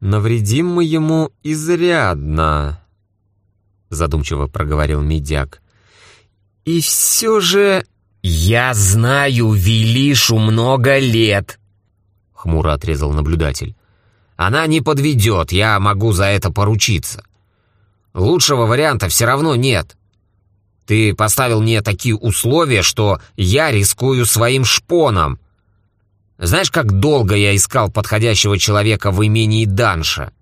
навредим мы ему изрядно», — задумчиво проговорил медяк. «И все же я знаю Велишу много лет», — хмуро отрезал наблюдатель. Она не подведет, я могу за это поручиться. Лучшего варианта все равно нет. Ты поставил мне такие условия, что я рискую своим шпоном. Знаешь, как долго я искал подходящего человека в имении Данша?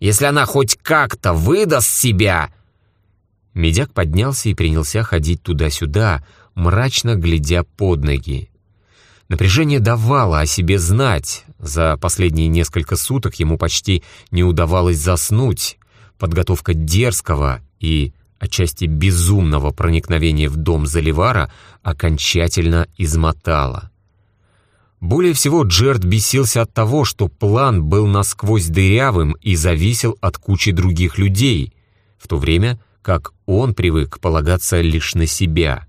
Если она хоть как-то выдаст себя...» Медяк поднялся и принялся ходить туда-сюда, мрачно глядя под ноги. Напряжение давало о себе знать. За последние несколько суток ему почти не удавалось заснуть. Подготовка дерзкого и отчасти безумного проникновения в дом Заливара окончательно измотала. Более всего Джерд бесился от того, что план был насквозь дырявым и зависел от кучи других людей, в то время как он привык полагаться лишь на себя.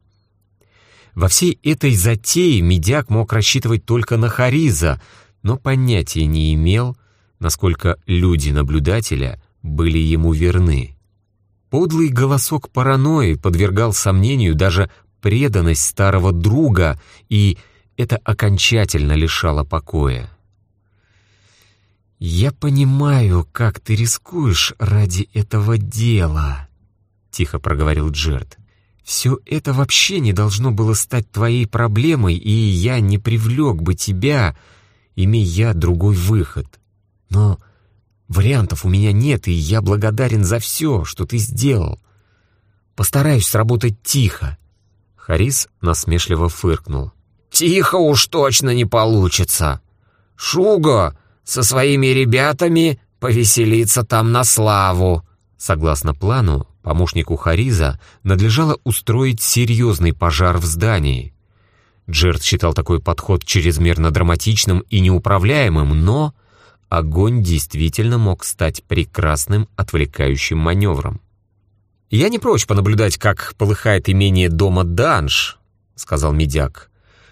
Во всей этой затее медяк мог рассчитывать только на Хариза, но понятия не имел, насколько люди наблюдателя были ему верны. Подлый голосок паранойи подвергал сомнению даже преданность старого друга, и это окончательно лишало покоя. «Я понимаю, как ты рискуешь ради этого дела», — тихо проговорил Джерд. Все это вообще не должно было стать твоей проблемой, и я не привлек бы тебя, имея другой выход. Но вариантов у меня нет, и я благодарен за все, что ты сделал. Постараюсь сработать тихо. Харис насмешливо фыркнул. «Тихо уж точно не получится. Шуго со своими ребятами повеселится там на славу». Согласно плану, помощнику Хариза надлежало устроить серьезный пожар в здании. Джерд считал такой подход чрезмерно драматичным и неуправляемым, но огонь действительно мог стать прекрасным отвлекающим маневром. «Я не прочь понаблюдать, как полыхает имение дома Данж», — сказал медяк.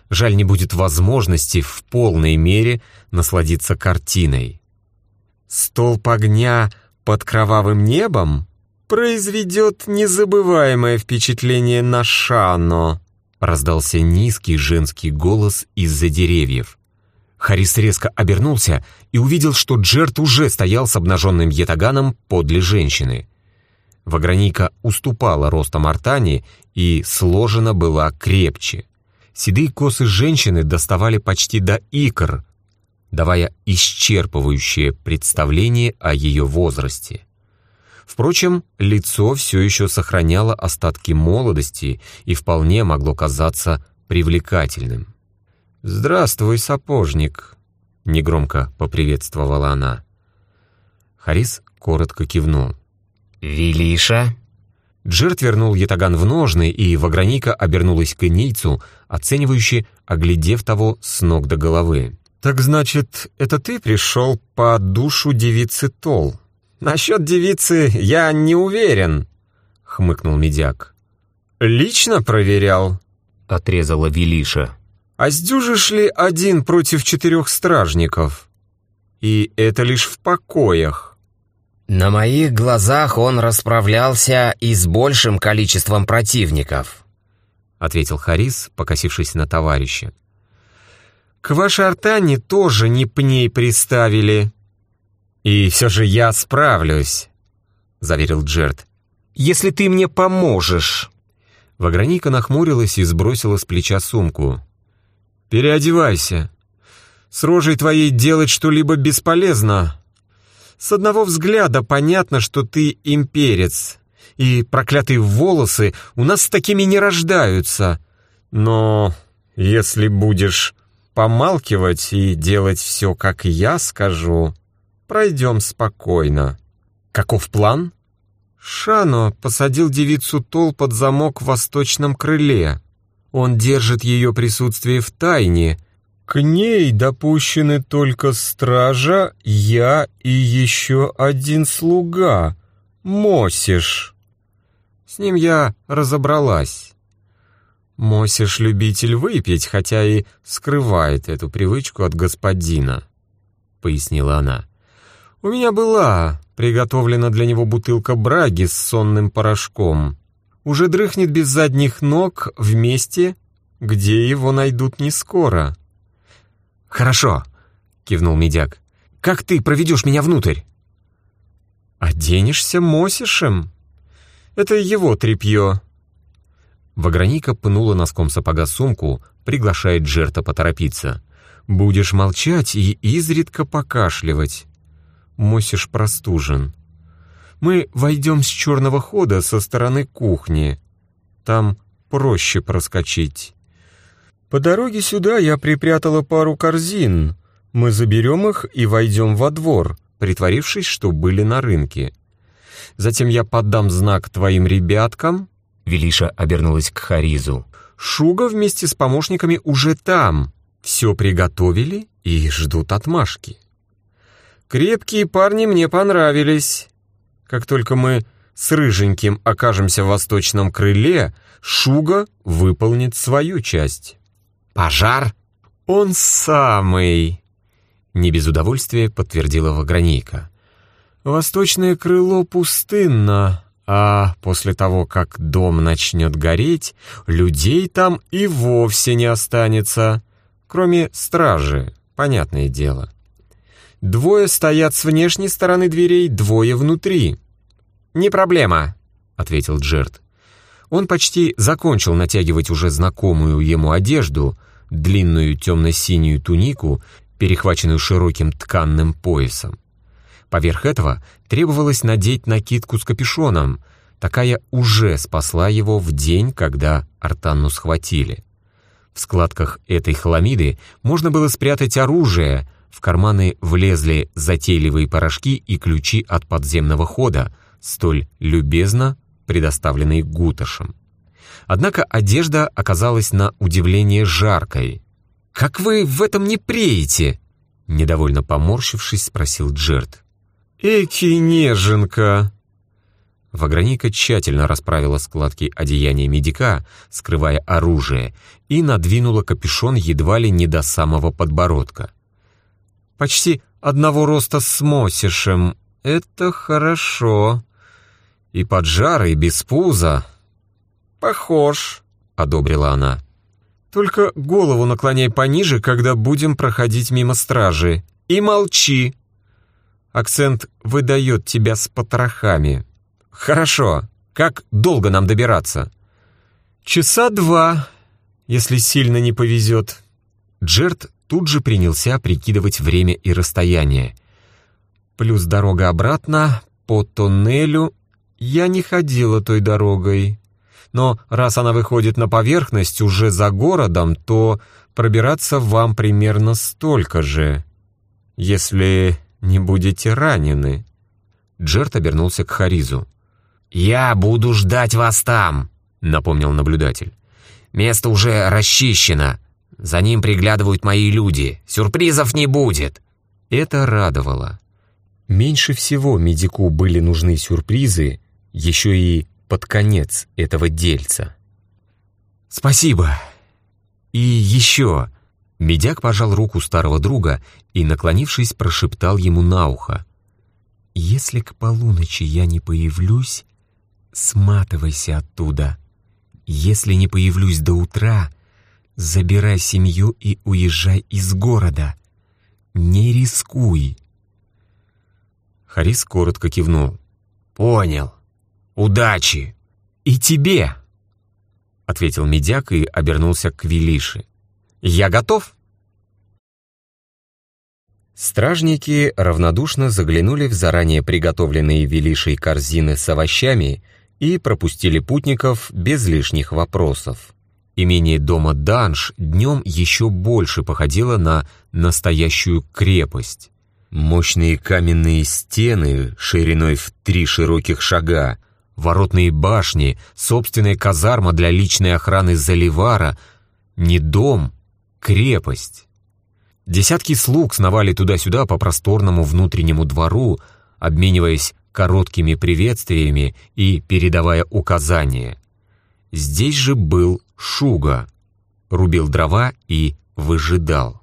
«Жаль, не будет возможности в полной мере насладиться картиной». «Столб огня под кровавым небом произведет незабываемое впечатление на Шано», — раздался низкий женский голос из-за деревьев. Харис резко обернулся и увидел, что Джерт уже стоял с обнаженным ятаганом подле женщины. Ваграника уступала ростом артани и сложена была крепче. Седые косы женщины доставали почти до икр, давая исчерпывающее представление о ее возрасте. Впрочем, лицо все еще сохраняло остатки молодости и вполне могло казаться привлекательным. «Здравствуй, сапожник», — негромко поприветствовала она. Харис коротко кивнул. «Велиша?» Джерт вернул ятаган в ножны, и Ваграника обернулась к инейцу, оценивающе оглядев того с ног до головы. «Так значит, это ты пришел по душу девицы Тол?» «Насчет девицы я не уверен», — хмыкнул медяк. «Лично проверял», — отрезала Велиша. «А сдюжишь ли один против четырех стражников? И это лишь в покоях». На моих глазах он расправлялся и с большим количеством противников, ответил Харис, покосившись на товарища. К вашей артане тоже не пней приставили. И все же я справлюсь, заверил Джерт. Если ты мне поможешь. Ваграника нахмурилась и сбросила с плеча сумку. «Переодевайся. С рожей твоей делать что-либо бесполезно. С одного взгляда понятно, что ты имперец, и проклятые волосы у нас с такими не рождаются. Но если будешь помалкивать и делать все, как я скажу, пройдем спокойно. Каков план? Шано посадил девицу Тол под замок в восточном крыле. Он держит ее присутствие в тайне, к ней допущены только стража, я и еще один слуга, Мосиш. С ним я разобралась. Мосиш любитель выпить, хотя и скрывает эту привычку от господина, пояснила она. У меня была приготовлена для него бутылка браги с сонным порошком. Уже дрыхнет без задних ног в месте, где его найдут не скоро. «Хорошо», — кивнул медяк. «Как ты проведешь меня внутрь?» «Оденешься мосишем. Это его тряпье». Ваграника пнула носком сапога сумку, приглашает Джерта поторопиться. «Будешь молчать и изредка покашливать. Мосиш простужен. Мы войдем с черного хода со стороны кухни. Там проще проскочить». По дороге сюда я припрятала пару корзин. Мы заберем их и войдем во двор, притворившись, что были на рынке. Затем я подам знак твоим ребяткам». Велиша обернулась к Харизу. «Шуга вместе с помощниками уже там. Все приготовили и ждут отмашки». «Крепкие парни мне понравились. Как только мы с Рыженьким окажемся в восточном крыле, Шуга выполнит свою часть». «Пожар?» «Он самый!» Не без удовольствия подтвердила Вагранейка. «Восточное крыло пустынно, а после того, как дом начнет гореть, людей там и вовсе не останется, кроме стражи, понятное дело. Двое стоят с внешней стороны дверей, двое внутри». «Не проблема», — ответил Джерт. Он почти закончил натягивать уже знакомую ему одежду, длинную темно-синюю тунику, перехваченную широким тканным поясом. Поверх этого требовалось надеть накидку с капюшоном. Такая уже спасла его в день, когда Артанну схватили. В складках этой хламиды можно было спрятать оружие, в карманы влезли затейливые порошки и ключи от подземного хода, столь любезно предоставленные Гуташем. Однако одежда оказалась на удивление жаркой. «Как вы в этом не преете?» Недовольно поморщившись, спросил Джерт. «Эки неженка!» Ваграника тщательно расправила складки одеяния медика, скрывая оружие, и надвинула капюшон едва ли не до самого подбородка. «Почти одного роста с Мосишем. Это хорошо. И поджарый, без пуза. Похож», — одобрила она. «Только голову наклоняй пониже, когда будем проходить мимо стражи. И молчи. Акцент выдает тебя с потрохами». «Хорошо. Как долго нам добираться?» «Часа два, если сильно не повезет». Джерт тут же принялся прикидывать время и расстояние. Плюс дорога обратно, по тоннелю. Я не ходила той дорогой. Но раз она выходит на поверхность уже за городом, то пробираться вам примерно столько же, если не будете ранены. Джерт обернулся к Харизу. «Я буду ждать вас там», — напомнил наблюдатель. «Место уже расчищено. За ним приглядывают мои люди. Сюрпризов не будет». Это радовало. Меньше всего медику были нужны сюрпризы, еще и под конец этого дельца. «Спасибо. И еще...» Медяк пожал руку старого друга и, наклонившись, прошептал ему на ухо. «Если к полуночи я не появлюсь, сматывайся оттуда. Если не появлюсь до утра, забирай семью и уезжай из города. Не рискуй. Харис коротко кивнул. «Понял. Удачи!» «И тебе!» — ответил медяк и обернулся к Велише. «Я готов!» Стражники равнодушно заглянули в заранее приготовленные Велишей корзины с овощами и пропустили путников без лишних вопросов. Имение дома Данш днем еще больше походило на настоящую крепость. Мощные каменные стены шириной в три широких шага, воротные башни, собственная казарма для личной охраны Заливара — не дом, крепость. Десятки слуг сновали туда-сюда по просторному внутреннему двору, обмениваясь короткими приветствиями и передавая указания. Здесь же был Шуга, рубил дрова и выжидал.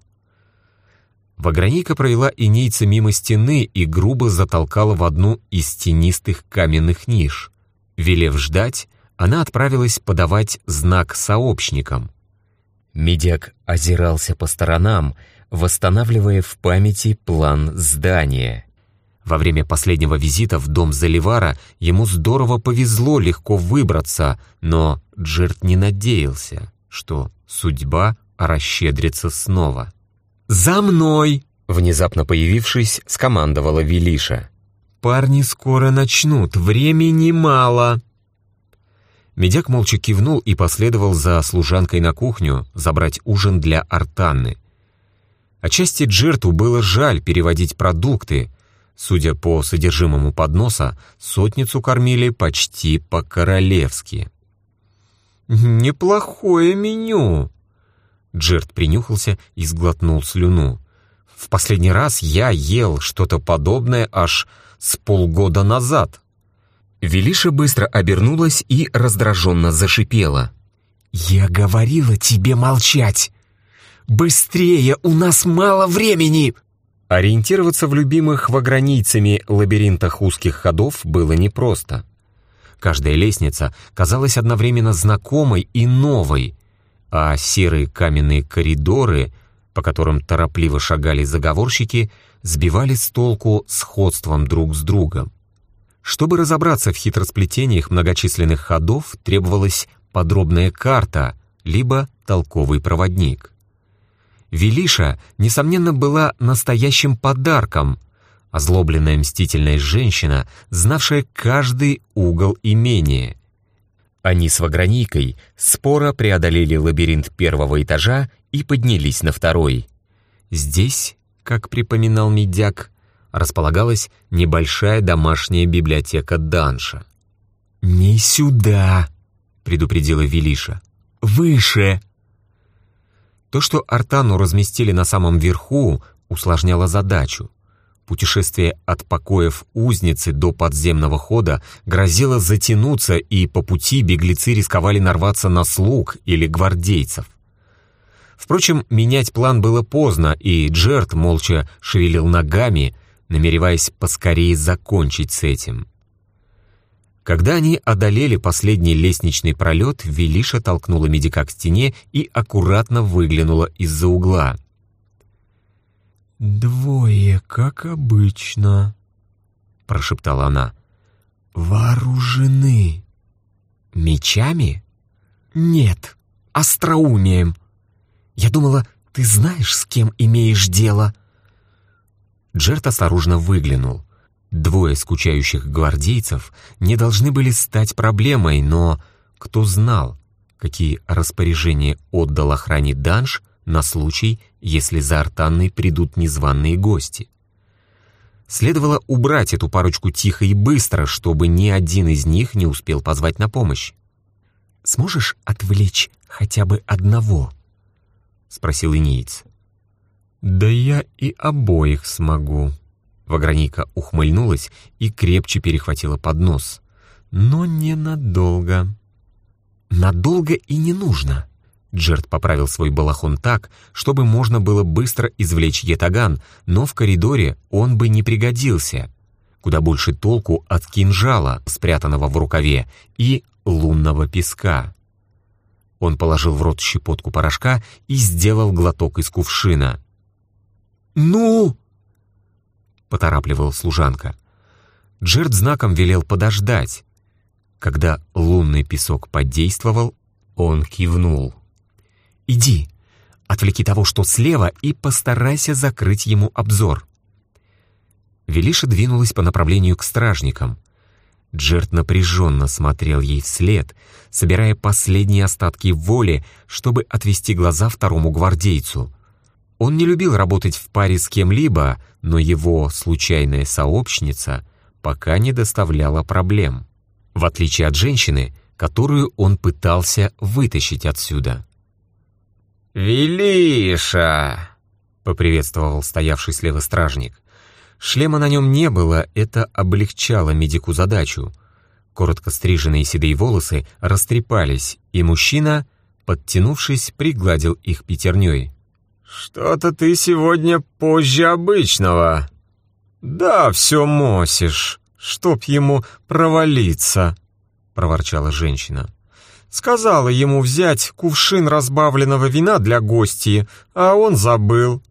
Ваграника провела инейца мимо стены и грубо затолкала в одну из тенистых каменных ниш. Велев ждать, она отправилась подавать знак сообщникам. Медяк озирался по сторонам, восстанавливая в памяти план здания. Во время последнего визита в дом Заливара ему здорово повезло легко выбраться, но Джерт не надеялся, что судьба расщедрится снова. «За мной!» — внезапно появившись, скомандовала Велиша. «Парни скоро начнут, времени мало!» Медяк молча кивнул и последовал за служанкой на кухню забрать ужин для Артанны. Отчасти Джерту было жаль переводить продукты, Судя по содержимому подноса, сотницу кормили почти по-королевски. «Неплохое меню!» Джерт принюхался и сглотнул слюну. «В последний раз я ел что-то подобное аж с полгода назад». Велиша быстро обернулась и раздраженно зашипела. «Я говорила тебе молчать! Быстрее, у нас мало времени!» Ориентироваться в любимых ваграницами лабиринтах узких ходов было непросто. Каждая лестница казалась одновременно знакомой и новой, а серые каменные коридоры, по которым торопливо шагали заговорщики, сбивали с толку сходством друг с другом. Чтобы разобраться в хитросплетениях многочисленных ходов, требовалась подробная карта, либо толковый проводник. Велиша, несомненно, была настоящим подарком. Озлобленная мстительная женщина, знавшая каждый угол имения. Они с Вагранийкой споро преодолели лабиринт первого этажа и поднялись на второй. Здесь, как припоминал Медяк, располагалась небольшая домашняя библиотека Данша. «Не сюда!» — предупредила Велиша. «Выше!» То, что Артану разместили на самом верху, усложняло задачу. Путешествие от покоев узницы до подземного хода грозило затянуться, и по пути беглецы рисковали нарваться на слуг или гвардейцев. Впрочем, менять план было поздно, и Джерт молча шевелил ногами, намереваясь поскорее закончить с этим. Когда они одолели последний лестничный пролет, Велиша толкнула медика к стене и аккуратно выглянула из-за угла. «Двое, как обычно», — прошептала она. «Вооружены». «Мечами?» «Нет, остроумием. Я думала, ты знаешь, с кем имеешь дело». Джерт осторожно выглянул. Двое скучающих гвардейцев не должны были стать проблемой, но кто знал, какие распоряжения отдал охране Данж на случай, если за Артанной придут незваные гости. Следовало убрать эту парочку тихо и быстро, чтобы ни один из них не успел позвать на помощь. «Сможешь отвлечь хотя бы одного?» — спросил инеец. «Да я и обоих смогу». Ваграника ухмыльнулась и крепче перехватила поднос. «Но ненадолго». «Надолго и не нужно», Джерт поправил свой балахон так, чтобы можно было быстро извлечь етаган, но в коридоре он бы не пригодился. Куда больше толку от кинжала, спрятанного в рукаве, и лунного песка. Он положил в рот щепотку порошка и сделал глоток из кувшина. «Ну!» — поторапливала служанка. Джерт знаком велел подождать. Когда лунный песок подействовал, он кивнул. Иди, отвлеки того, что слева, и постарайся закрыть ему обзор». Велиша двинулась по направлению к стражникам. Джерт напряженно смотрел ей вслед, собирая последние остатки воли, чтобы отвести глаза второму гвардейцу. Он не любил работать в паре с кем-либо, но его случайная сообщница пока не доставляла проблем, в отличие от женщины, которую он пытался вытащить отсюда. «Велиша!» — поприветствовал стоявший слева стражник. Шлема на нем не было, это облегчало медику задачу. Коротко стриженные седые волосы растрепались, и мужчина, подтянувшись, пригладил их пятерней. «Что-то ты сегодня позже обычного». «Да, все мосишь, чтоб ему провалиться», — проворчала женщина. Сказала ему взять кувшин разбавленного вина для гостей, а он забыл.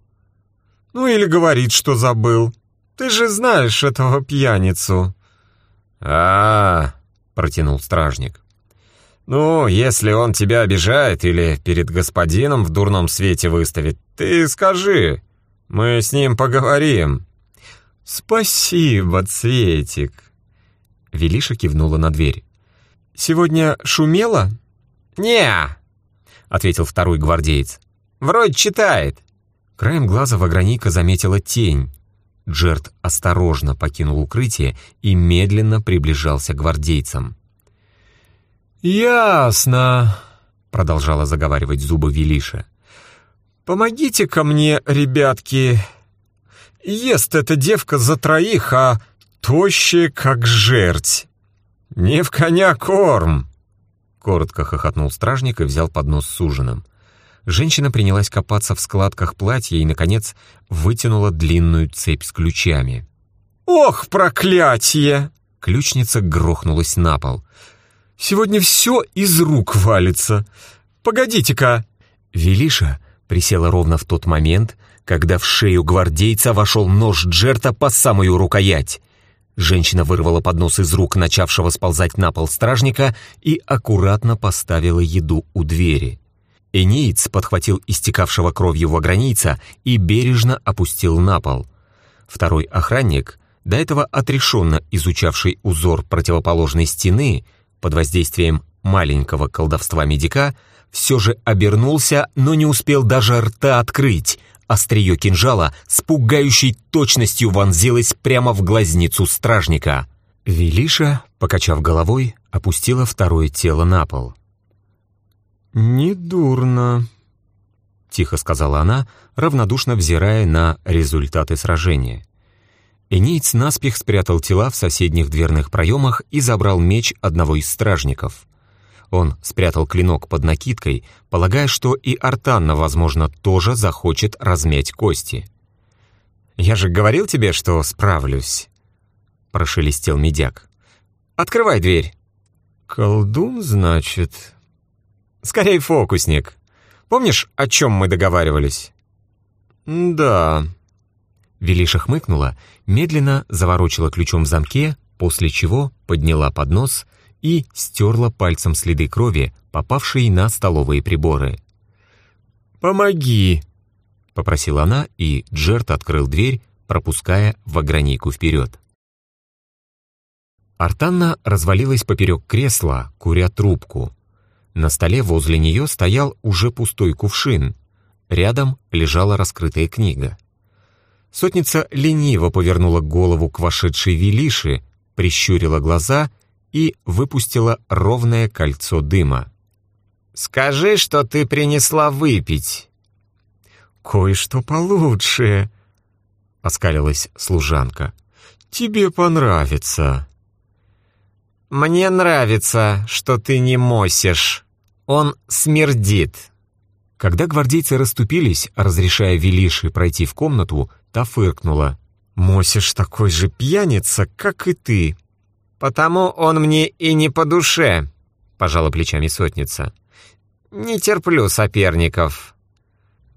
Ну или говорит, что забыл. Ты же знаешь этого пьяницу. А, -а, -а протянул стражник. Ну, если он тебя обижает или перед господином в дурном свете выставит, ты скажи. Мы с ним поговорим. Спасибо, Цветик. Велиша кивнула на дверь. «Сегодня шумело?» «Не-а», ответил второй гвардеец. «Вроде читает». Краем глаза Ваграника заметила тень. Джерт осторожно покинул укрытие и медленно приближался к гвардейцам. «Ясно», — продолжала заговаривать зубы Велиша. помогите ко мне, ребятки. Ест эта девка за троих, а тощая, как жерть». «Не в коня корм!» Коротко хохотнул стражник и взял поднос с ужином. Женщина принялась копаться в складках платья и, наконец, вытянула длинную цепь с ключами. «Ох, проклятие!» Ключница грохнулась на пол. «Сегодня все из рук валится. Погодите-ка!» Велиша присела ровно в тот момент, когда в шею гвардейца вошел нож Джерта по самую рукоять. Женщина вырвала поднос из рук начавшего сползать на пол стражника и аккуратно поставила еду у двери. Энеец подхватил истекавшего кровью вагранийца и бережно опустил на пол. Второй охранник, до этого отрешенно изучавший узор противоположной стены, под воздействием маленького колдовства медика, все же обернулся, но не успел даже рта открыть — Острие кинжала с пугающей точностью вонзилось прямо в глазницу стражника. Велиша, покачав головой, опустила второе тело на пол. «Недурно», — тихо сказала она, равнодушно взирая на результаты сражения. Энейц наспех спрятал тела в соседних дверных проемах и забрал меч одного из стражников. Он спрятал клинок под накидкой, полагая, что и Артанна, возможно, тоже захочет размять кости. «Я же говорил тебе, что справлюсь», — прошелестел медяк. «Открывай дверь». «Колдун, значит?» «Скорей фокусник. Помнишь, о чем мы договаривались?» «Да», Велиша хмыкнула, медленно заворочила ключом в замке, после чего подняла поднос и стерла пальцем следы крови, попавшие на столовые приборы. «Помоги!» — попросила она, и Джерт открыл дверь, пропуская вагранейку вперед. Артанна развалилась поперек кресла, куря трубку. На столе возле нее стоял уже пустой кувшин. Рядом лежала раскрытая книга. Сотница лениво повернула голову к вошедшей Велиши, прищурила глаза и выпустила ровное кольцо дыма. «Скажи, что ты принесла выпить». «Кое-что получше», — оскалилась служанка. «Тебе понравится». «Мне нравится, что ты не мосишь. Он смердит». Когда гвардейцы расступились, разрешая Велиши пройти в комнату, Та фыркнула. «Мосиш такой же пьяница, как и ты». «Потому он мне и не по душе», — пожала плечами сотница. «Не терплю соперников».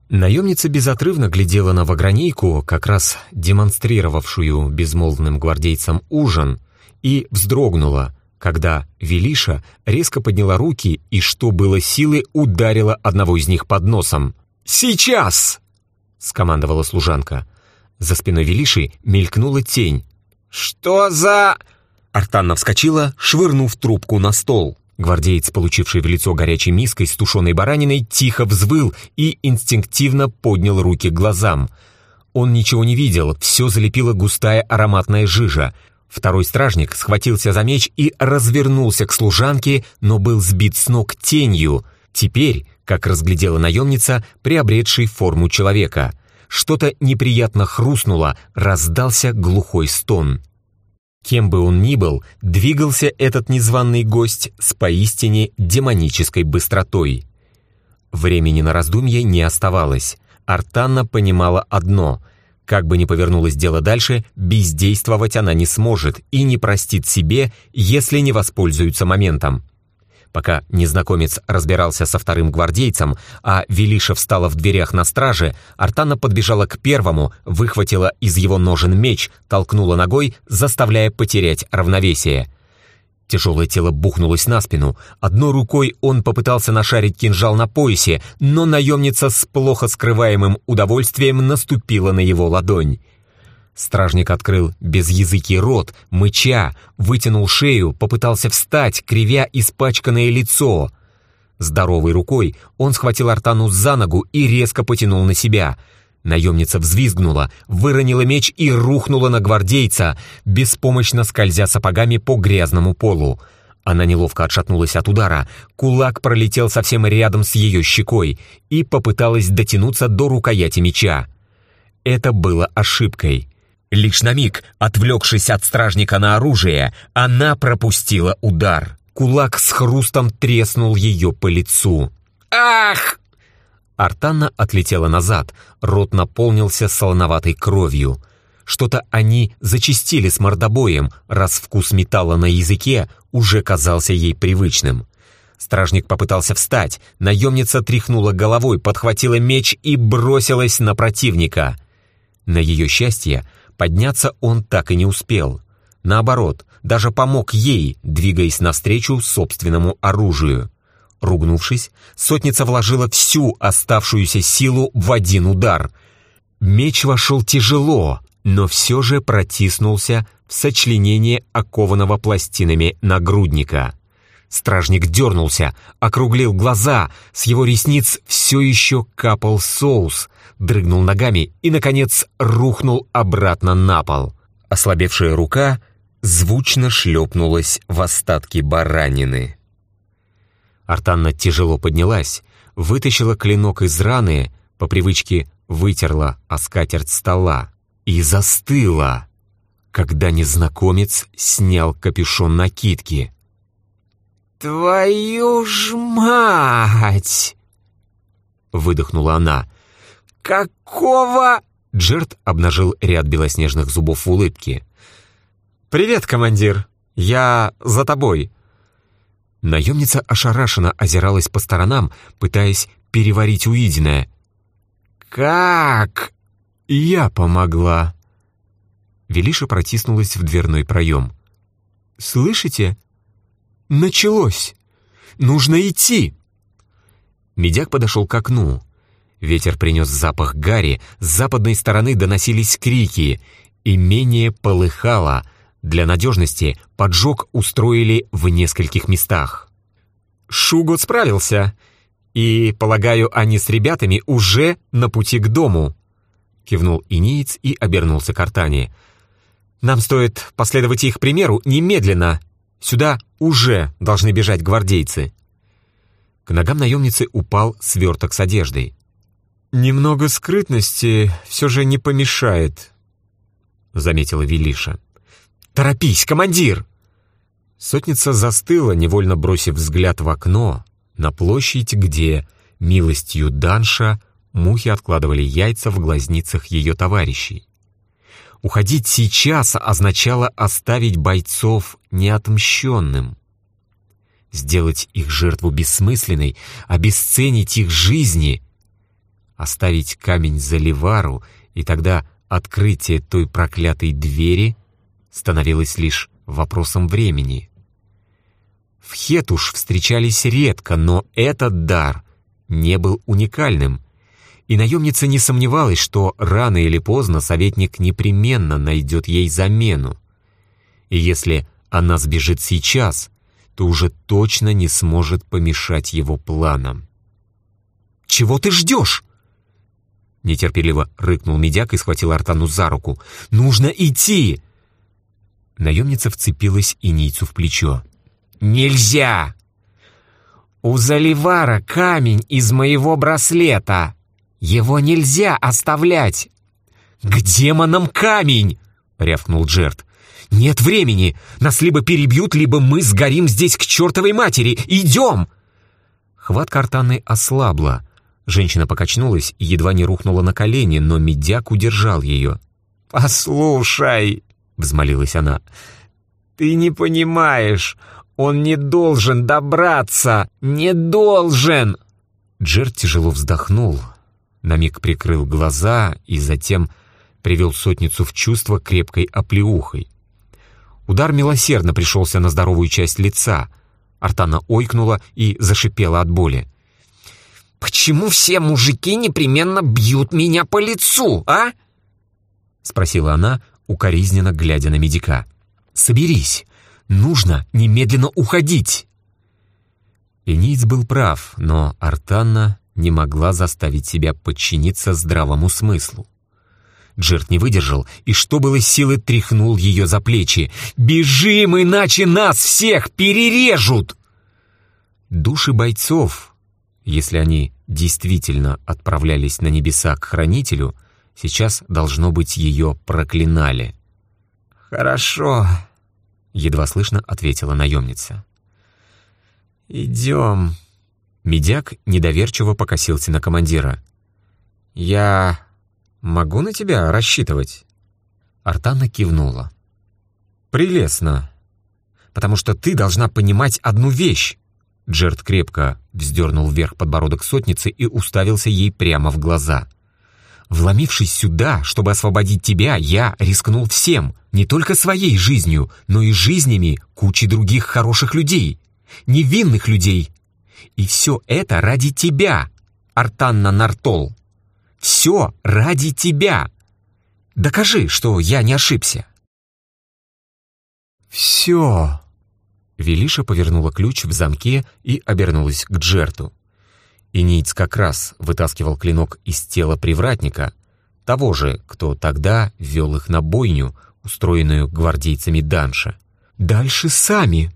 Наемница безотрывно глядела на вагранейку, как раз демонстрировавшую безмолвным гвардейцам ужин, и вздрогнула, когда Велиша резко подняла руки и, что было силы, ударила одного из них под носом. «Сейчас!» — скомандовала служанка. За спиной Велиши мелькнула тень. «Что за...» Артанна вскочила, швырнув трубку на стол. Гвардеец, получивший в лицо горячей миской с тушеной бараниной, тихо взвыл и инстинктивно поднял руки к глазам. Он ничего не видел, все залепила густая ароматная жижа. Второй стражник схватился за меч и развернулся к служанке, но был сбит с ног тенью. Теперь, как разглядела наемница, приобретший форму человека — что-то неприятно хрустнуло, раздался глухой стон. Кем бы он ни был, двигался этот незваный гость с поистине демонической быстротой. Времени на раздумье не оставалось. Артанна понимала одно — как бы ни повернулось дело дальше, бездействовать она не сможет и не простит себе, если не воспользуется моментом. Пока незнакомец разбирался со вторым гвардейцем, а Велиша встала в дверях на страже, Артана подбежала к первому, выхватила из его ножен меч, толкнула ногой, заставляя потерять равновесие. Тяжелое тело бухнулось на спину. Одной рукой он попытался нашарить кинжал на поясе, но наемница с плохо скрываемым удовольствием наступила на его ладонь. Стражник открыл безязыкий рот, мыча, вытянул шею, попытался встать, кривя испачканное лицо. Здоровой рукой он схватил Артану за ногу и резко потянул на себя. Наемница взвизгнула, выронила меч и рухнула на гвардейца, беспомощно скользя сапогами по грязному полу. Она неловко отшатнулась от удара, кулак пролетел совсем рядом с ее щекой и попыталась дотянуться до рукояти меча. Это было ошибкой. Лишь на миг, отвлекшись от стражника на оружие, она пропустила удар. Кулак с хрустом треснул ее по лицу. «Ах!» Артанна отлетела назад, рот наполнился солоноватой кровью. Что-то они зачистили с мордобоем, раз вкус металла на языке уже казался ей привычным. Стражник попытался встать, наемница тряхнула головой, подхватила меч и бросилась на противника. На ее счастье, Подняться он так и не успел. Наоборот, даже помог ей, двигаясь навстречу собственному оружию. Ругнувшись, сотница вложила всю оставшуюся силу в один удар. Меч вошел тяжело, но все же протиснулся в сочленение окованного пластинами нагрудника. Стражник дернулся, округлил глаза, с его ресниц все еще капал соус, дрыгнул ногами и, наконец, рухнул обратно на пол. Ослабевшая рука звучно шлепнулась в остатки баранины. Артанна тяжело поднялась, вытащила клинок из раны, по привычке вытерла о скатерть стола и застыла, когда незнакомец снял капюшон накидки. «Твою ж мать!» — выдохнула она. «Какого...» Джерт обнажил ряд белоснежных зубов в улыбке. «Привет, командир! Я за тобой!» Наемница ошарашенно озиралась по сторонам, пытаясь переварить увиденное. «Как?» «Я помогла». Велиша протиснулась в дверной проем. «Слышите? Началось! Нужно идти!» Медяк подошел к окну. Ветер принес запах гари, с западной стороны доносились крики. Имение полыхало. Для надежности поджог устроили в нескольких местах. Шугут справился. И, полагаю, они с ребятами уже на пути к дому. Кивнул Иниец и обернулся к Артане. Нам стоит последовать их примеру немедленно. Сюда уже должны бежать гвардейцы. К ногам наемницы упал сверток с одеждой. «Немного скрытности все же не помешает», — заметила Велиша. «Торопись, командир!» Сотница застыла, невольно бросив взгляд в окно, на площадь, где, милостью Данша, мухи откладывали яйца в глазницах ее товарищей. Уходить сейчас означало оставить бойцов неотмщенным. Сделать их жертву бессмысленной, обесценить их жизни — оставить камень за Ливару, и тогда открытие той проклятой двери становилось лишь вопросом времени. В Хетуш встречались редко, но этот дар не был уникальным, и наемница не сомневалась, что рано или поздно советник непременно найдет ей замену. И если она сбежит сейчас, то уже точно не сможет помешать его планам. «Чего ты ждешь?» Нетерпеливо рыкнул медяк и схватил Артану за руку. «Нужно идти!» Наемница вцепилась Иницу в плечо. «Нельзя! У Заливара камень из моего браслета. Его нельзя оставлять!» «К демонам камень!» — рявкнул Джерт. «Нет времени! Нас либо перебьют, либо мы сгорим здесь к чертовой матери! Идем!» Хватка Артаны ослабла. Женщина покачнулась и едва не рухнула на колени, но медяк удержал ее. «Послушай», — взмолилась она, — «ты не понимаешь, он не должен добраться, не должен!» Джерд тяжело вздохнул, на миг прикрыл глаза и затем привел сотницу в чувство крепкой оплеухой. Удар милосердно пришелся на здоровую часть лица. Артана ойкнула и зашипела от боли. «Почему все мужики непременно бьют меня по лицу, а?» Спросила она, укоризненно глядя на медика. «Соберись, нужно немедленно уходить!» Эниц был прав, но Артанна не могла заставить себя подчиниться здравому смыслу. Джерт не выдержал и, что было силы, тряхнул ее за плечи. «Бежим, иначе нас всех перережут!» Души бойцов, если они действительно отправлялись на небеса к Хранителю, сейчас, должно быть, ее проклинали. «Хорошо», — едва слышно ответила наемница. «Идем». Медяк недоверчиво покосился на командира. «Я могу на тебя рассчитывать?» Артана кивнула. «Прелестно, потому что ты должна понимать одну вещь. Джерд крепко вздернул вверх подбородок сотницы и уставился ей прямо в глаза. «Вломившись сюда, чтобы освободить тебя, я рискнул всем, не только своей жизнью, но и жизнями кучи других хороших людей, невинных людей. И все это ради тебя, Артанна Нартол. Все ради тебя. Докажи, что я не ошибся». «Все», Велиша повернула ключ в замке и обернулась к Джерту. Иниц как раз вытаскивал клинок из тела привратника, того же, кто тогда вел их на бойню, устроенную гвардейцами Данша. «Дальше сами!»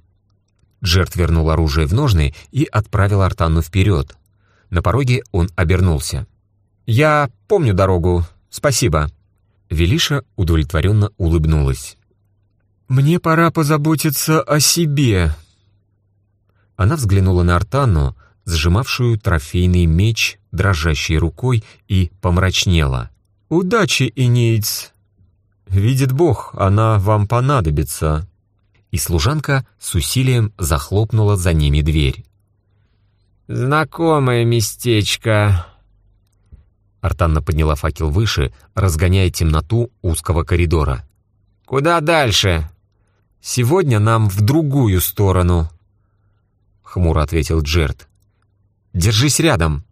Джерт вернул оружие в ножны и отправил Артанну вперед. На пороге он обернулся. «Я помню дорогу. Спасибо». Велиша удовлетворенно улыбнулась. «Мне пора позаботиться о себе». Она взглянула на Артанну, сжимавшую трофейный меч дрожащей рукой, и помрачнела. «Удачи, Инеец! Видит Бог, она вам понадобится!» И служанка с усилием захлопнула за ними дверь. «Знакомое местечко!» Артанна подняла факел выше, разгоняя темноту узкого коридора. «Куда дальше?» «Сегодня нам в другую сторону», — хмуро ответил Джерт. «Держись рядом».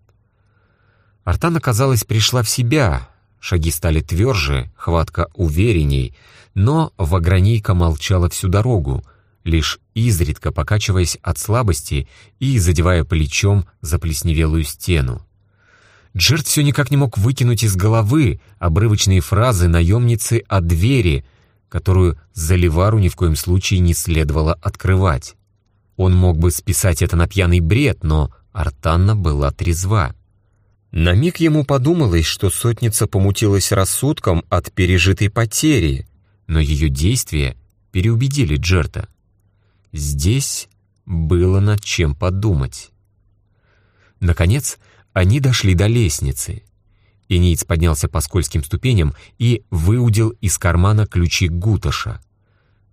Артана, казалось, пришла в себя. Шаги стали тверже, хватка уверенней, но Вагранейка молчала всю дорогу, лишь изредка покачиваясь от слабости и задевая плечом заплесневелую стену. Джерт все никак не мог выкинуть из головы обрывочные фразы наемницы о двери, которую Заливару ни в коем случае не следовало открывать. Он мог бы списать это на пьяный бред, но Артанна была трезва. На миг ему подумалось, что сотница помутилась рассудком от пережитой потери, но ее действия переубедили Джерта. Здесь было над чем подумать. Наконец, они дошли до лестницы. Иниц поднялся по скользким ступеням и выудил из кармана ключи Гуташа.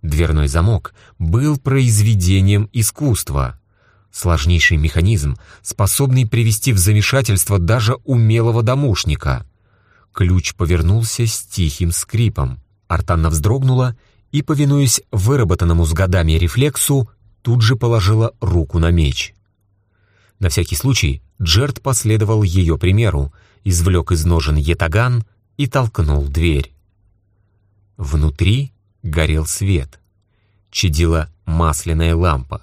Дверной замок был произведением искусства. Сложнейший механизм, способный привести в замешательство даже умелого домушника. Ключ повернулся с тихим скрипом. Артанна вздрогнула и, повинуясь выработанному с годами рефлексу, тут же положила руку на меч. На всякий случай Джерт последовал ее примеру, извлек из ножен етаган и толкнул дверь. Внутри горел свет. Чадила масляная лампа.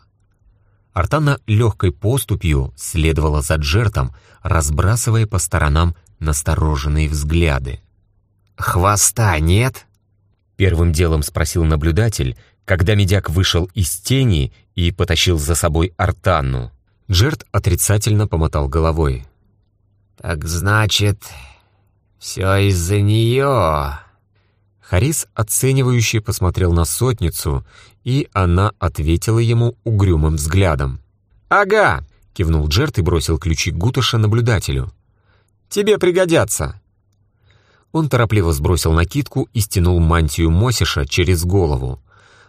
Артана легкой поступью следовала за Джертом, разбрасывая по сторонам настороженные взгляды. «Хвоста нет?» Первым делом спросил наблюдатель, когда медяк вышел из тени и потащил за собой Артанну. Джерт отрицательно помотал головой. «Так значит, все из-за нее...» Харис оценивающе посмотрел на сотницу, и она ответила ему угрюмым взглядом. «Ага!» — кивнул Джерт и бросил ключи Гуташа наблюдателю. «Тебе пригодятся!» Он торопливо сбросил накидку и стянул мантию Мосиша через голову.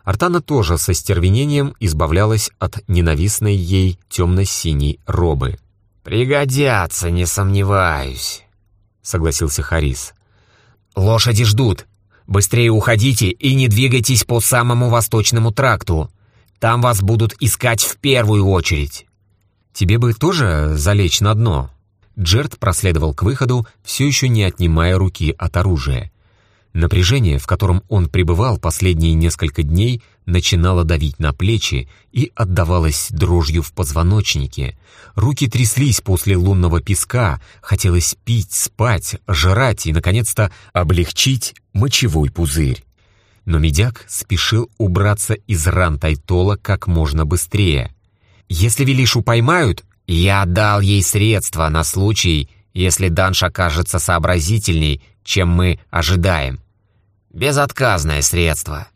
Артана тоже со стервенением избавлялась от ненавистной ей темно-синей робы. «Пригодятся, не сомневаюсь», — согласился Харис. «Лошади ждут. Быстрее уходите и не двигайтесь по самому восточному тракту. Там вас будут искать в первую очередь». «Тебе бы тоже залечь на дно?» Джерт проследовал к выходу, все еще не отнимая руки от оружия. Напряжение, в котором он пребывал последние несколько дней, начинало давить на плечи и отдавалось дрожью в позвоночнике. Руки тряслись после лунного песка, хотелось пить, спать, жрать и, наконец-то, облегчить мочевой пузырь. Но медяк спешил убраться из ран Тайтола как можно быстрее. «Если Велишу поймают, я отдал ей средства на случай, если Данш окажется сообразительней, чем мы ожидаем. Безотказное средство».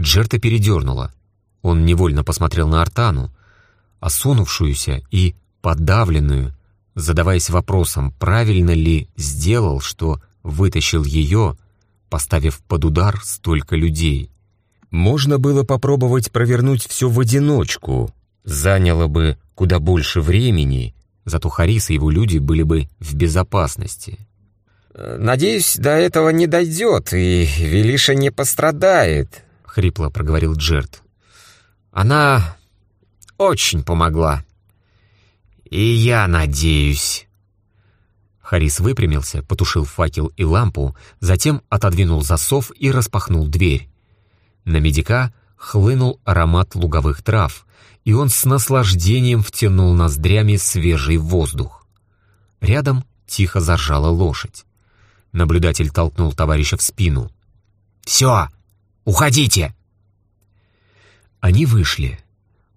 Джерта передернула. Он невольно посмотрел на Артану, осунувшуюся и подавленную, задаваясь вопросом, правильно ли сделал, что вытащил ее, поставив под удар столько людей. Можно было попробовать провернуть все в одиночку, заняло бы куда больше времени, зато Харис и его люди были бы в безопасности. «Надеюсь, до этого не дойдет, и Велиша не пострадает», — хрипло проговорил Джерт. «Она очень помогла. И я надеюсь». Харис выпрямился, потушил факел и лампу, затем отодвинул засов и распахнул дверь. На медика хлынул аромат луговых трав, и он с наслаждением втянул ноздрями свежий воздух. Рядом тихо заржала лошадь. Наблюдатель толкнул товарища в спину. «Все, уходите!» Они вышли.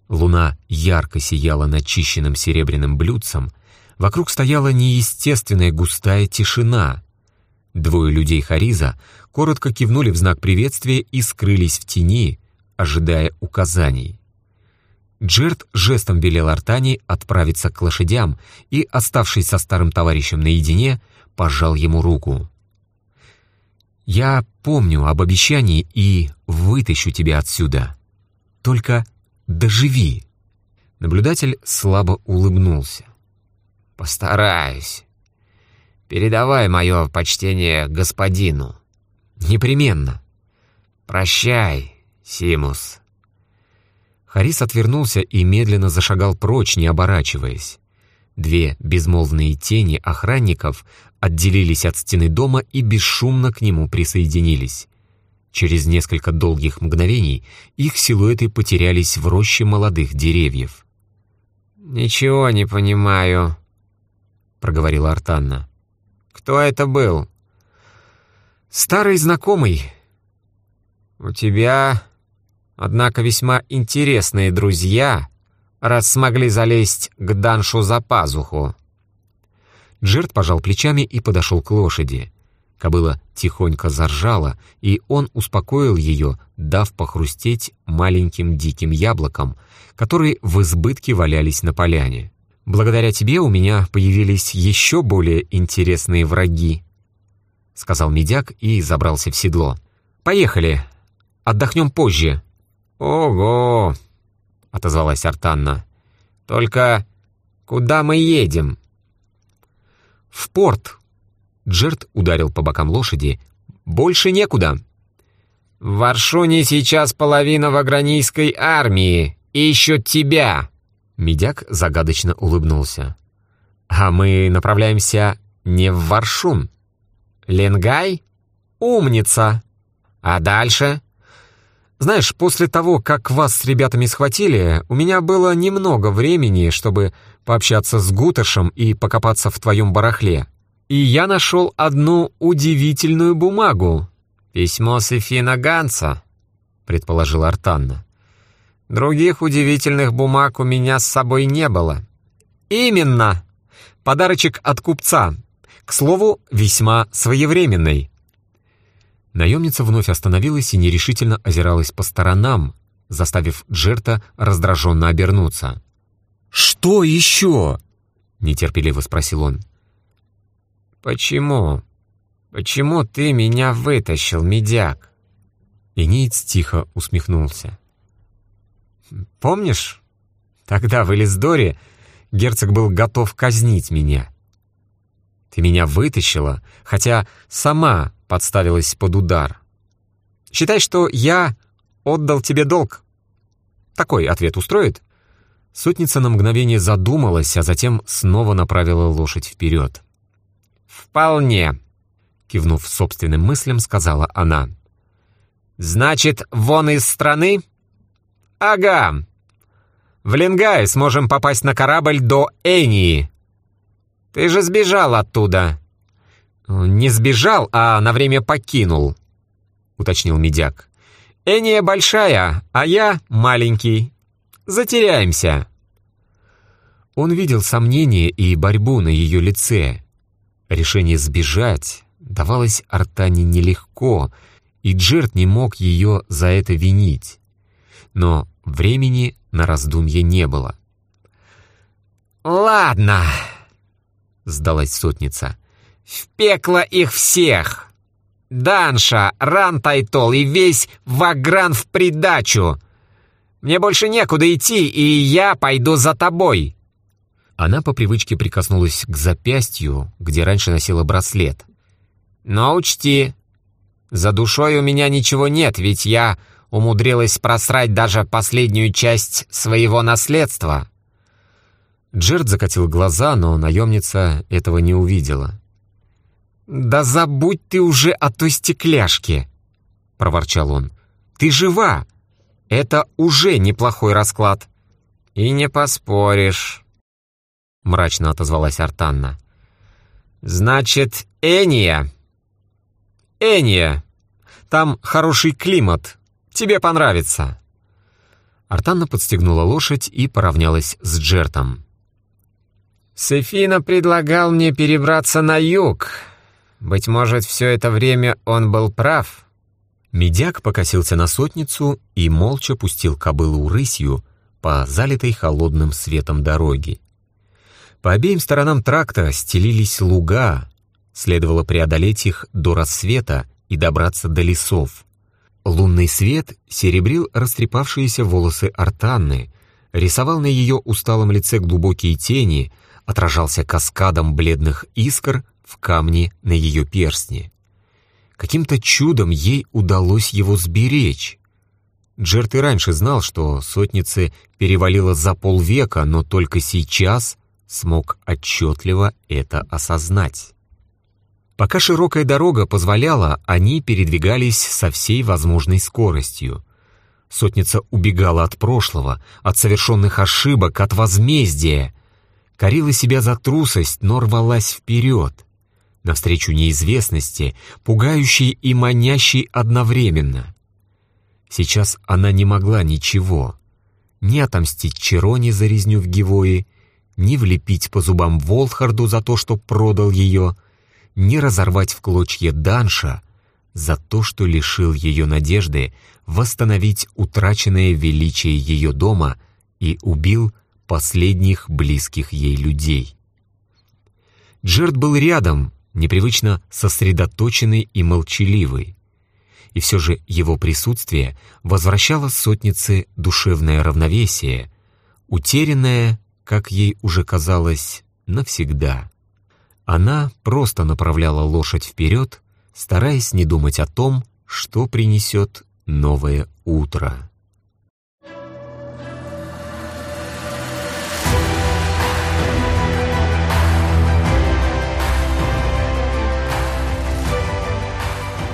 Луна ярко сияла начищенным серебряным блюдцем, вокруг стояла неестественная густая тишина. Двое людей Хариза коротко кивнули в знак приветствия и скрылись в тени, ожидая указаний. Джерт жестом велел Артани отправиться к лошадям и, оставшись со старым товарищем наедине, пожал ему руку. «Я помню об обещании и вытащу тебя отсюда. Только доживи». Наблюдатель слабо улыбнулся. «Постараюсь. Передавай мое почтение господину». «Непременно». «Прощай, Симус». Харис отвернулся и медленно зашагал прочь, не оборачиваясь. Две безмолвные тени охранников отделились от стены дома и бесшумно к нему присоединились. Через несколько долгих мгновений их силуэты потерялись в роще молодых деревьев. «Ничего не понимаю», — проговорила Артанна. «Кто это был?» «Старый знакомый». «У тебя Однако весьма интересные друзья, раз смогли залезть к Даншу за пазуху. Джерт пожал плечами и подошел к лошади. Кобыла тихонько заржала, и он успокоил ее, дав похрустеть маленьким диким яблоком, которые в избытке валялись на поляне. «Благодаря тебе у меня появились еще более интересные враги», — сказал медяк и забрался в седло. «Поехали. Отдохнем позже. «Ого!» — отозвалась Артанна. «Только куда мы едем?» «В порт!» Джерт ударил по бокам лошади. «Больше некуда!» «В Варшуне сейчас половина вагранийской армии ищут тебя!» Медяк загадочно улыбнулся. «А мы направляемся не в Варшун. Ленгай? Умница! А дальше?» Знаешь, после того, как вас с ребятами схватили, у меня было немного времени, чтобы пообщаться с Гуташем и покопаться в твоем барахле. И я нашел одну удивительную бумагу. «Письмо Сефина Ганса», — предположила Артанна. «Других удивительных бумаг у меня с собой не было». «Именно! Подарочек от купца. К слову, весьма своевременный. Наемница вновь остановилась и нерешительно озиралась по сторонам, заставив Джерта раздраженно обернуться. «Что еще?» — нетерпеливо спросил он. «Почему? Почему ты меня вытащил, медяк?» Иниец тихо усмехнулся. «Помнишь, тогда в Элисдоре герцог был готов казнить меня? Ты меня вытащила, хотя сама подставилась под удар. Считай, что я отдал тебе долг. Такой ответ устроит?» Сотница на мгновение задумалась, а затем снова направила лошадь вперед. «Вполне», — кивнув собственным мыслям, сказала она. «Значит, вон из страны?» «Ага. В Ленгай сможем попасть на корабль до Энии. Ты же сбежал оттуда». «Не сбежал, а на время покинул», — уточнил медяк. «Эния большая, а я маленький. Затеряемся». Он видел сомнение и борьбу на ее лице. Решение сбежать давалось Артане нелегко, и Джерт не мог ее за это винить. Но времени на раздумье не было. «Ладно», — сдалась сотница. В пекло их всех! Данша, Рантайтол и весь Вагран в придачу! Мне больше некуда идти, и я пойду за тобой!» Она по привычке прикоснулась к запястью, где раньше носила браслет. «Но учти, за душой у меня ничего нет, ведь я умудрилась просрать даже последнюю часть своего наследства». Джерд закатил глаза, но наемница этого не увидела. «Да забудь ты уже о той стекляшке!» — проворчал он. «Ты жива! Это уже неплохой расклад!» «И не поспоришь!» — мрачно отозвалась Артанна. «Значит, Эния!» «Эния! Там хороший климат. Тебе понравится!» Артанна подстегнула лошадь и поравнялась с Джертом. «Сефина предлагал мне перебраться на юг. Быть может, все это время он был прав». Медяк покосился на сотницу и молча пустил кобылу рысью по залитой холодным светом дороги. По обеим сторонам тракта стелились луга, следовало преодолеть их до рассвета и добраться до лесов. Лунный свет серебрил растрепавшиеся волосы Артанны, рисовал на ее усталом лице глубокие тени, отражался каскадом бледных искр в камне на ее перстне. Каким-то чудом ей удалось его сберечь. Джерт и раньше знал, что сотницы перевалило за полвека, но только сейчас смог отчетливо это осознать. Пока широкая дорога позволяла, они передвигались со всей возможной скоростью. Сотница убегала от прошлого, от совершенных ошибок, от возмездия. Корила себя за трусость, но рвалась вперед. Навстречу неизвестности, пугающей и манящей одновременно. Сейчас она не могла ничего. Не отомстить Чероне за резню в Гивое, не влепить по зубам Волхарду за то, что продал ее — не разорвать в клочья Данша за то, что лишил ее надежды восстановить утраченное величие ее дома и убил последних близких ей людей. Джерд был рядом, непривычно сосредоточенный и молчаливый. И все же его присутствие возвращало сотнице душевное равновесие, утерянное, как ей уже казалось, навсегда. Она просто направляла лошадь вперед, стараясь не думать о том, что принесет новое утро.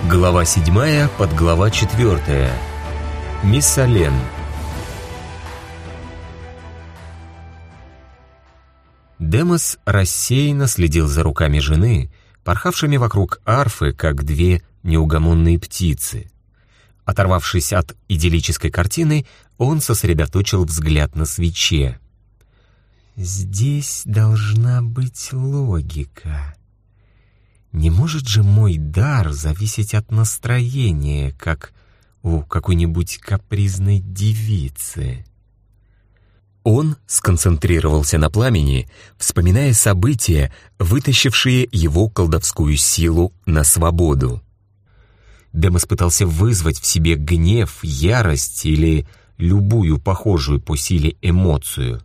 Глава седьмая, подглава четвертая. Миссален. Демос рассеянно следил за руками жены, порхавшими вокруг арфы, как две неугомонные птицы. Оторвавшись от идиллической картины, он сосредоточил взгляд на свече. «Здесь должна быть логика. Не может же мой дар зависеть от настроения, как у какой-нибудь капризной девицы?» Он сконцентрировался на пламени, вспоминая события, вытащившие его колдовскую силу на свободу. Демос пытался вызвать в себе гнев, ярость или любую похожую по силе эмоцию.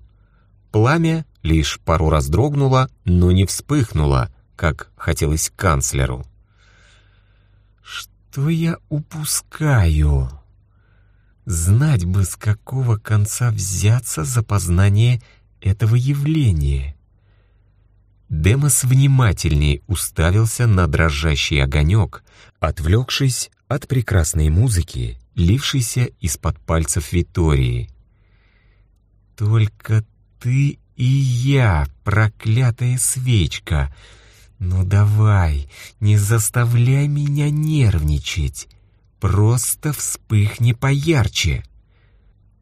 Пламя лишь пару раз дрогнуло, но не вспыхнуло, как хотелось канцлеру. «Что я упускаю?» Знать бы, с какого конца взяться за познание этого явления. Демос внимательнее уставился на дрожащий огонек, отвлекшись от прекрасной музыки, лившейся из-под пальцев Витории. «Только ты и я, проклятая свечка! Ну давай, не заставляй меня нервничать!» Просто вспыхни поярче!»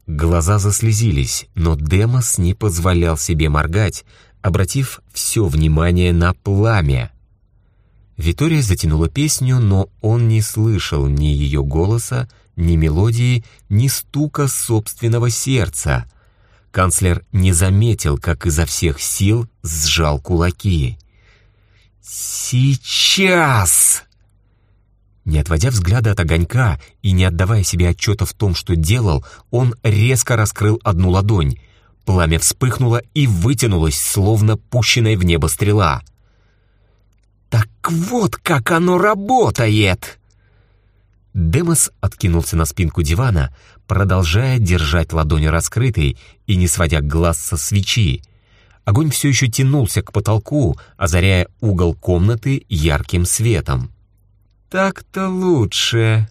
Глаза заслезились, но Демос не позволял себе моргать, обратив все внимание на пламя. Витория затянула песню, но он не слышал ни ее голоса, ни мелодии, ни стука собственного сердца. Канцлер не заметил, как изо всех сил сжал кулаки. «Сейчас!» Не отводя взгляда от огонька и не отдавая себе отчета в том, что делал, он резко раскрыл одну ладонь. Пламя вспыхнуло и вытянулось, словно пущенная в небо стрела. «Так вот как оно работает!» Демос откинулся на спинку дивана, продолжая держать ладони раскрытой и не сводя глаз со свечи. Огонь все еще тянулся к потолку, озаряя угол комнаты ярким светом. Так-то лучше.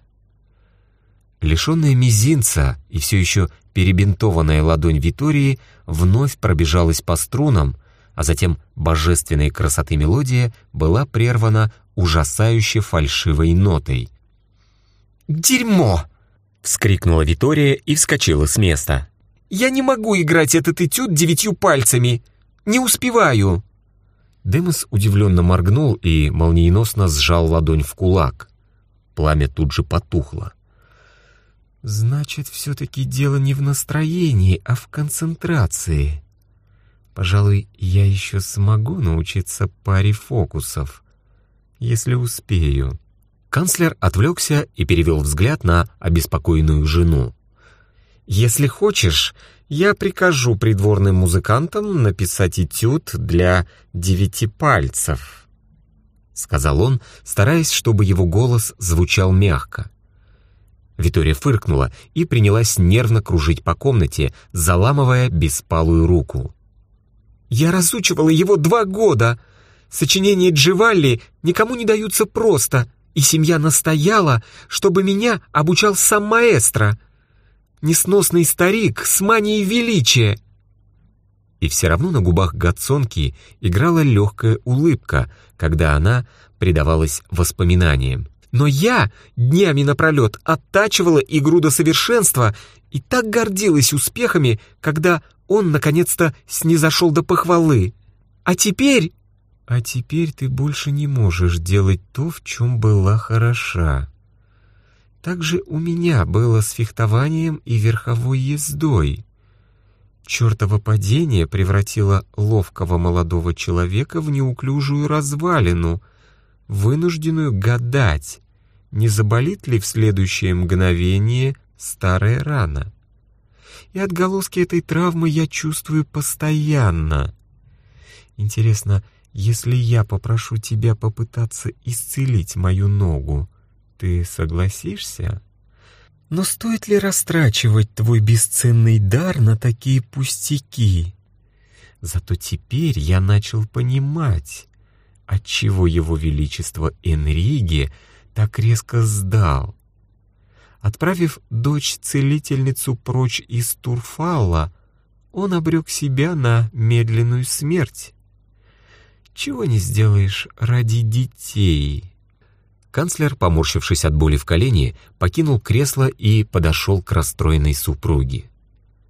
Лишенная мизинца и все еще перебинтованная ладонь Витории вновь пробежалась по струнам, а затем божественной красоты мелодия была прервана ужасающе фальшивой нотой. «Дерьмо!» — вскрикнула Витория и вскочила с места. Я не могу играть этот этюд девятью пальцами. Не успеваю!» Демос удивленно моргнул и молниеносно сжал ладонь в кулак. Пламя тут же потухло. «Значит, все-таки дело не в настроении, а в концентрации. Пожалуй, я еще смогу научиться паре фокусов, если успею». Канцлер отвлекся и перевел взгляд на обеспокоенную жену. «Если хочешь, я прикажу придворным музыкантам написать этюд для девяти пальцев», — сказал он, стараясь, чтобы его голос звучал мягко. Витория фыркнула и принялась нервно кружить по комнате, заламывая беспалую руку. «Я разучивала его два года. Сочинения Дживалли никому не даются просто, и семья настояла, чтобы меня обучал сам маэстро. Несносный старик с манией величия». И все равно на губах Гацонки играла легкая улыбка, когда она предавалась воспоминаниям. Но я днями напролет оттачивала игру до совершенства и так гордилась успехами, когда он, наконец-то, снизошел до похвалы. А теперь... А теперь ты больше не можешь делать то, в чем была хороша. Так же у меня было с фехтованием и верховой ездой. Чёртово падение превратило ловкого молодого человека в неуклюжую развалину, вынужденную гадать, не заболит ли в следующее мгновение старая рана. И отголоски этой травмы я чувствую постоянно. Интересно, если я попрошу тебя попытаться исцелить мою ногу, ты согласишься? Но стоит ли растрачивать твой бесценный дар на такие пустяки? Зато теперь я начал понимать, отчего его величество Энриге так резко сдал. Отправив дочь-целительницу прочь из Турфалла, он обрек себя на медленную смерть. Чего не сделаешь ради детей. Канцлер, поморщившись от боли в колене, покинул кресло и подошел к расстроенной супруге.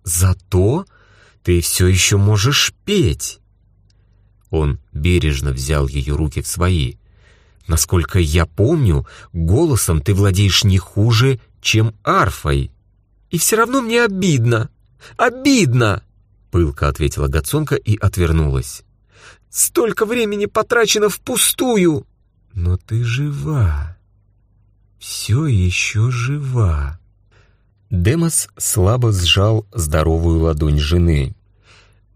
«Зато ты все еще можешь петь!» Он бережно взял ее руки в свои. «Насколько я помню, голосом ты владеешь не хуже, чем арфой». «И все равно мне обидно! Обидно!» Пылко ответила Гацонка и отвернулась. «Столько времени потрачено впустую!» «Но ты жива! Все еще жива!» Демос слабо сжал здоровую ладонь жены.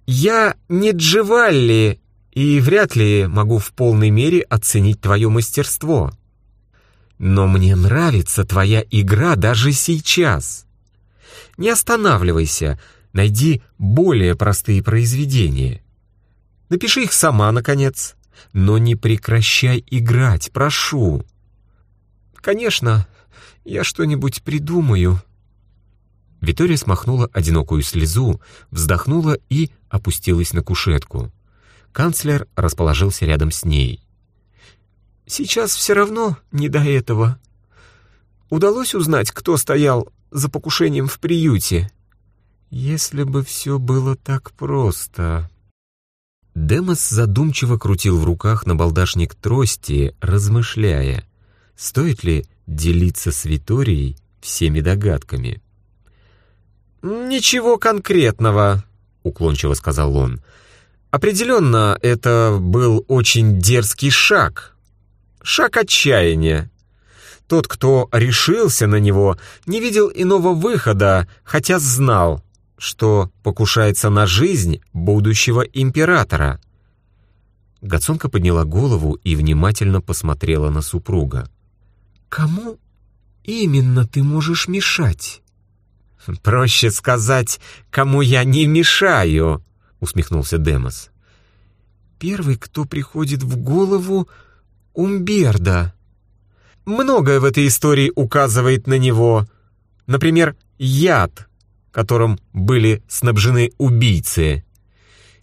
«Я не Дживалли и вряд ли могу в полной мере оценить твое мастерство. Но мне нравится твоя игра даже сейчас. Не останавливайся, найди более простые произведения. Напиши их сама, наконец, но не прекращай играть, прошу. Конечно, я что-нибудь придумаю». Витория смахнула одинокую слезу, вздохнула и опустилась на кушетку. Канцлер расположился рядом с ней. «Сейчас все равно не до этого. Удалось узнать, кто стоял за покушением в приюте?» «Если бы все было так просто...» Демос задумчиво крутил в руках набалдашник трости, размышляя, стоит ли делиться с Виторией всеми догадками. «Ничего конкретного», — уклончиво сказал он. Определенно, это был очень дерзкий шаг. Шаг отчаяния. Тот, кто решился на него, не видел иного выхода, хотя знал, что покушается на жизнь будущего императора. Гацонка подняла голову и внимательно посмотрела на супруга. «Кому именно ты можешь мешать?» «Проще сказать, кому я не мешаю», усмехнулся Демос. «Первый, кто приходит в голову, Умберда. Многое в этой истории указывает на него. Например, яд, которым были снабжены убийцы.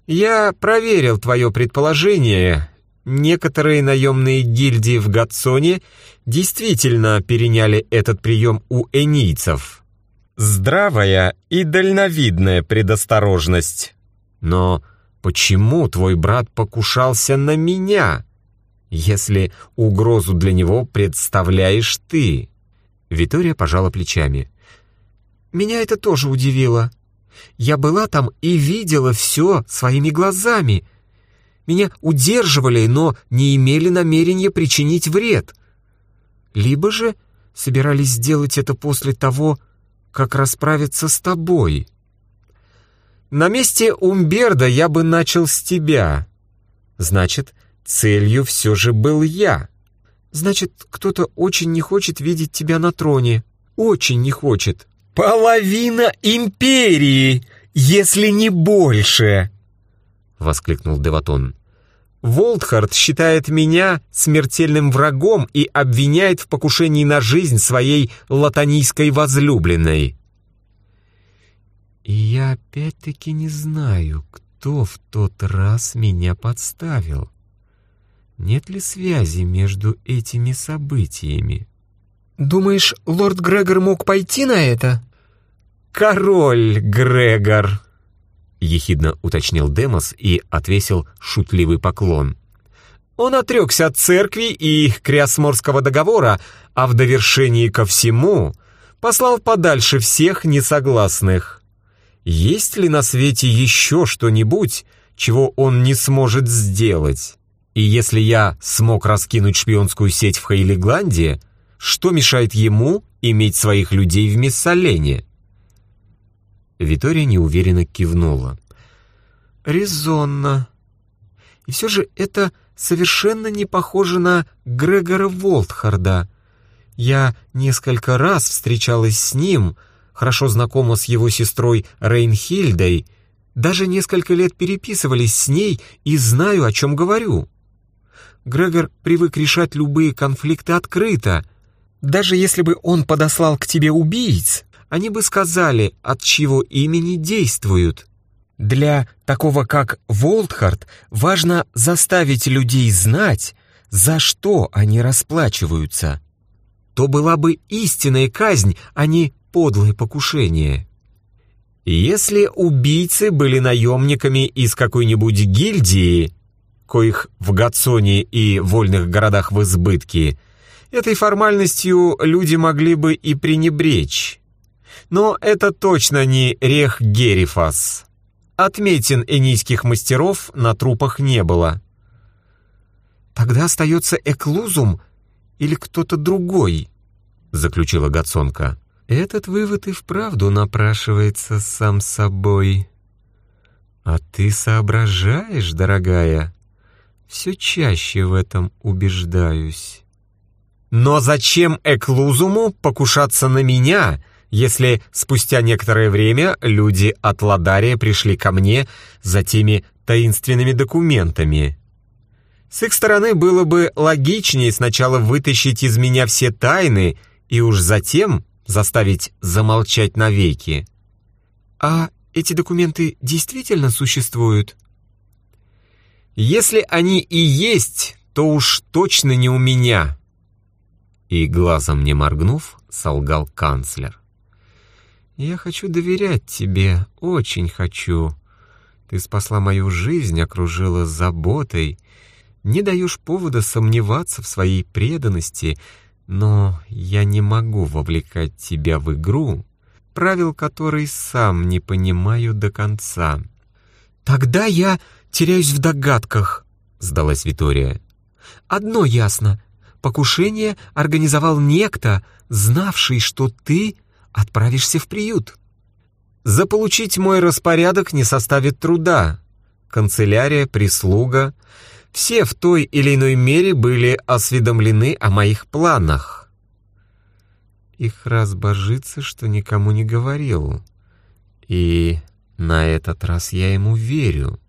Я проверил твое предположение. Некоторые наемные гильдии в Гатсоне действительно переняли этот прием у энийцев. здравая и дальновидная предосторожность. Но почему твой брат покушался на меня, если угрозу для него представляешь ты?» Витория пожала плечами. «Меня это тоже удивило. Я была там и видела все своими глазами. Меня удерживали, но не имели намерения причинить вред. Либо же собирались сделать это после того, как расправиться с тобой. На месте Умберда я бы начал с тебя. Значит, целью все же был я. Значит, кто-то очень не хочет видеть тебя на троне. Очень не хочет. «Половина империи, если не больше!» — воскликнул Деватон. «Волтхард считает меня смертельным врагом и обвиняет в покушении на жизнь своей латанийской возлюбленной». «И я опять-таки не знаю, кто в тот раз меня подставил. Нет ли связи между этими событиями?» «Думаешь, лорд Грегор мог пойти на это?» «Король Грегор!» — ехидно уточнил Демос и отвесил шутливый поклон. Он отрекся от церкви и Криосморского договора, а в довершении ко всему послал подальше всех несогласных. Есть ли на свете еще что-нибудь, чего он не сможет сделать? И если я смог раскинуть шпионскую сеть в Хейлигланде, что мешает ему иметь своих людей в Миссалене? Витория неуверенно кивнула. «Резонно. И все же это совершенно не похоже на Грегора Волтхарда. Я несколько раз встречалась с ним, хорошо знакома с его сестрой Рейнхильдой, даже несколько лет переписывались с ней и знаю, о чем говорю. Грегор привык решать любые конфликты открыто, даже если бы он подослал к тебе убийц, они бы сказали, от чьего имени действуют. Для такого как Волтхард важно заставить людей знать, за что они расплачиваются. То была бы истинная казнь, а не подлое покушение. Если убийцы были наемниками из какой-нибудь гильдии, коих в Гатсоне и вольных городах в избытке – Этой формальностью люди могли бы и пренебречь. Но это точно не Рех Герифас. Отметин энийских мастеров на трупах не было. «Тогда остается Эклузум или кто-то другой», — заключила Гацонка. «Этот вывод и вправду напрашивается сам собой. А ты соображаешь, дорогая? Все чаще в этом убеждаюсь». Но зачем Эклузуму покушаться на меня, если спустя некоторое время люди от Ладария пришли ко мне за теми таинственными документами? С их стороны было бы логичнее сначала вытащить из меня все тайны и уж затем заставить замолчать навеки. А эти документы действительно существуют? Если они и есть, то уж точно не у меня и, глазом не моргнув, солгал канцлер. «Я хочу доверять тебе, очень хочу. Ты спасла мою жизнь, окружила заботой, не даешь повода сомневаться в своей преданности, но я не могу вовлекать тебя в игру, правил которой сам не понимаю до конца». «Тогда я теряюсь в догадках», — сдалась Витория. «Одно ясно — Покушение организовал некто, знавший, что ты отправишься в приют. Заполучить мой распорядок не составит труда. Канцелярия, прислуга — все в той или иной мере были осведомлены о моих планах. Их раз божится, что никому не говорил. И на этот раз я ему верю.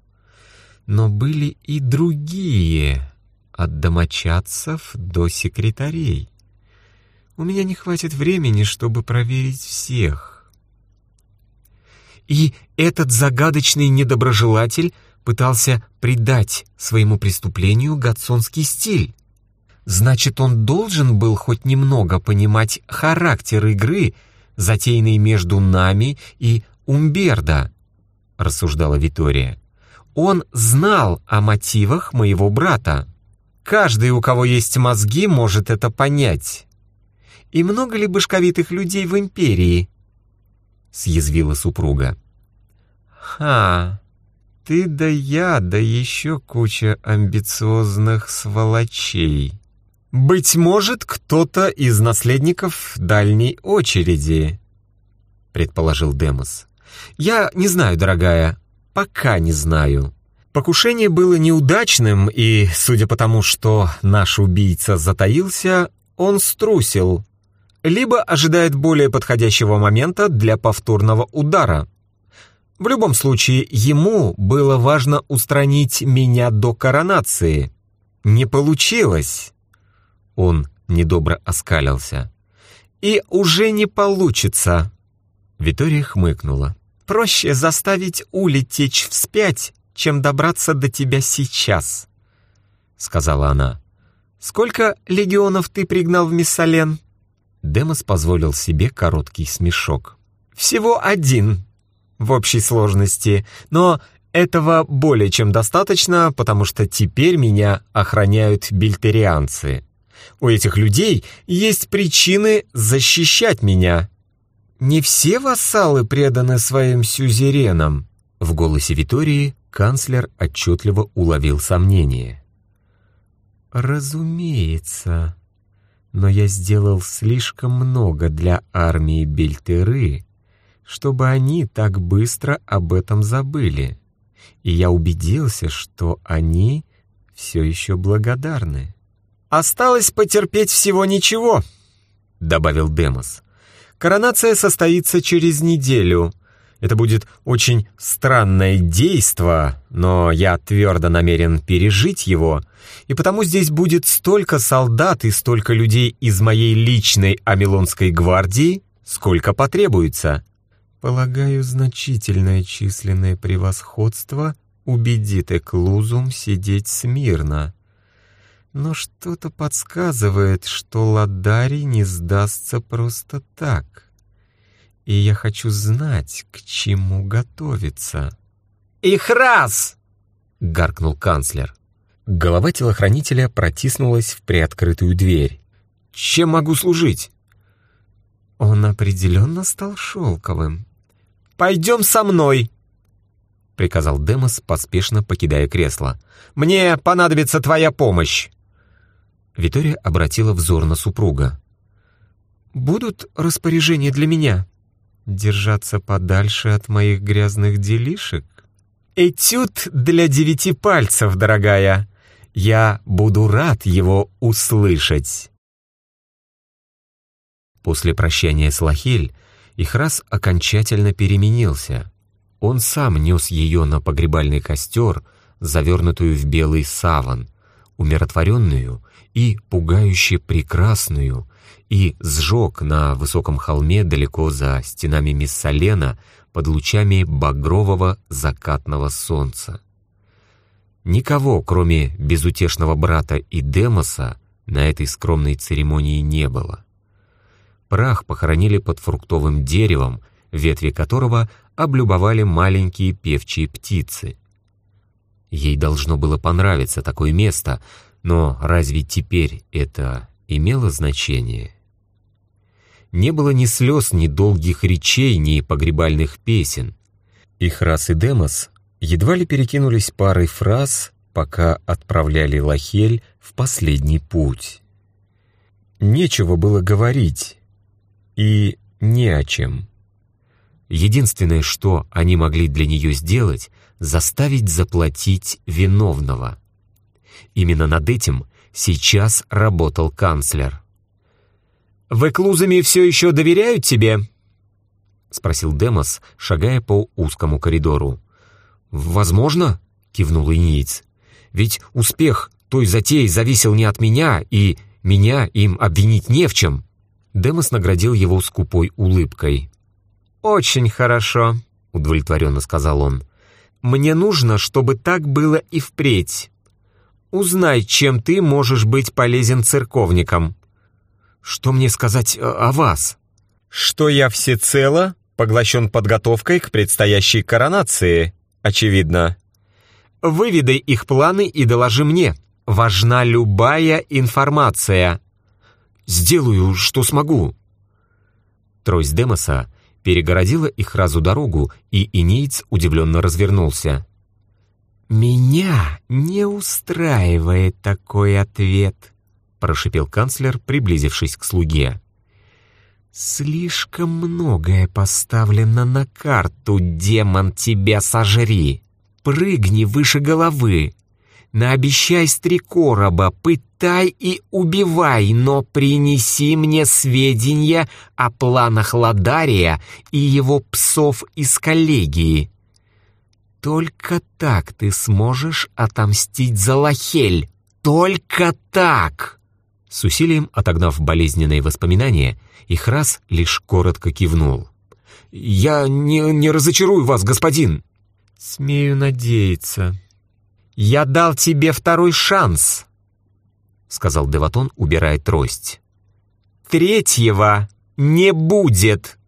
Но были и другие от домочадцев до секретарей. У меня не хватит времени, чтобы проверить всех. И этот загадочный недоброжелатель пытался придать своему преступлению гатсонский стиль. Значит, он должен был хоть немного понимать характер игры, затеянный между нами и Умберда, рассуждала Витория. Он знал о мотивах моего брата. Каждый, у кого есть мозги, может это понять. И много ли башковитых людей в империи? Съязвила супруга. Ха, ты да я, да еще куча амбициозных сволочей. Быть может, кто-то из наследников дальней очереди, предположил Демос. Я не знаю, дорогая, пока не знаю. Покушение было неудачным, и, судя по тому, что наш убийца затаился, он струсил. Либо ожидает более подходящего момента для повторного удара. В любом случае, ему было важно устранить меня до коронации. Не получилось. Он недобро оскалился. И уже не получится. Витория хмыкнула. Проще заставить Ули течь вспять, чем добраться до тебя сейчас», — сказала она. «Сколько легионов ты пригнал в Миссален?» Демос позволил себе короткий смешок. «Всего один в общей сложности, но этого более чем достаточно, потому что теперь меня охраняют бильтерианцы. У этих людей есть причины защищать меня. Не все вассалы преданы своим сюзеренам». В голосе Витории Канцлер отчетливо уловил сомнение. «Разумеется, но я сделал слишком много для армии Бельтеры, чтобы они так быстро об этом забыли, и я убедился, что они все еще благодарны». «Осталось потерпеть всего ничего», — добавил Демос. «Коронация состоится через неделю, это будет очень странное действо, но я твердо намерен пережить его, и потому здесь будет столько солдат и столько людей из моей личной Амилонской гвардии, сколько потребуется. Полагаю, значительное численное превосходство убедит Эклузум сидеть смирно. Но что-то подсказывает, что Ладари не сдастся просто так и я хочу знать, к чему готовиться». «Их раз!» — гаркнул канцлер. Голова телохранителя протиснулась в приоткрытую дверь. «Чем могу служить?» Он определенно стал шелковым. «Пойдем со мной!» — приказал Демос, поспешно покидая кресло. «Мне понадобится твоя помощь!» Витория обратила взор на супруга. «Будут распоряжения для меня?» Держаться подальше от моих грязных делишек? Этюд для девяти пальцев, дорогая. Я буду рад его услышать. После прощания с Лахель их раз окончательно переменился. Он сам нес ее на погребальный костер, завернутую в белый саван, умиротворенную и пугающе прекрасную, и сжег на высоком холме далеко за стенами Миссалена под лучами багрового закатного солнца. Никого, кроме безутешного брата и Демоса, на этой скромной церемонии не было. Прах похоронили под фруктовым деревом, ветви которого облюбовали маленькие певчие птицы. Ей должно было понравиться такое место, но разве теперь это имело значение? Не было ни слез, ни долгих речей, ни погребальных песен. Их раз и Демос едва ли перекинулись парой фраз, пока отправляли Лахель в последний путь. Нечего было говорить, и не о чем. Единственное, что они могли для нее сделать, заставить заплатить виновного. Именно над этим сейчас работал канцлер. «В Эклузами все еще доверяют тебе?» — спросил Демос, шагая по узкому коридору. «Возможно», — кивнул Иниец. «Ведь успех той затеи зависел не от меня, и меня им обвинить не в чем». Демос наградил его скупой улыбкой. «Очень хорошо», — удовлетворенно сказал он. «Мне нужно, чтобы так было и впредь. Узнай, чем ты можешь быть полезен церковникам». «Что мне сказать о вас?» что я всецело поглощен подготовкой к предстоящей коронации, очевидно. Выведай их планы и доложи мне. Важна любая информация. Сделаю, что смогу. Трость Демоса перегородила их разу дорогу, и Инеец удивленно развернулся. «Меня не устраивает такой ответ», — прошипел канцлер, приблизившись к слуге. «Слишком многое поставлено на карту, демон, тебя сожри! Прыгни выше головы! Наобещай короба, пытай и убивай, но принеси мне сведения о планах Ладария и его псов из коллегии. Только так ты сможешь отомстить за Лахель. Только так!» С усилием отогнав болезненные воспоминания, Ихрас лишь коротко кивнул. «Я не, не разочарую вас, господин!» «Смею надеяться. Я дал тебе второй шанс», — сказал Деватон, убирая трость. «Третьего не будет!»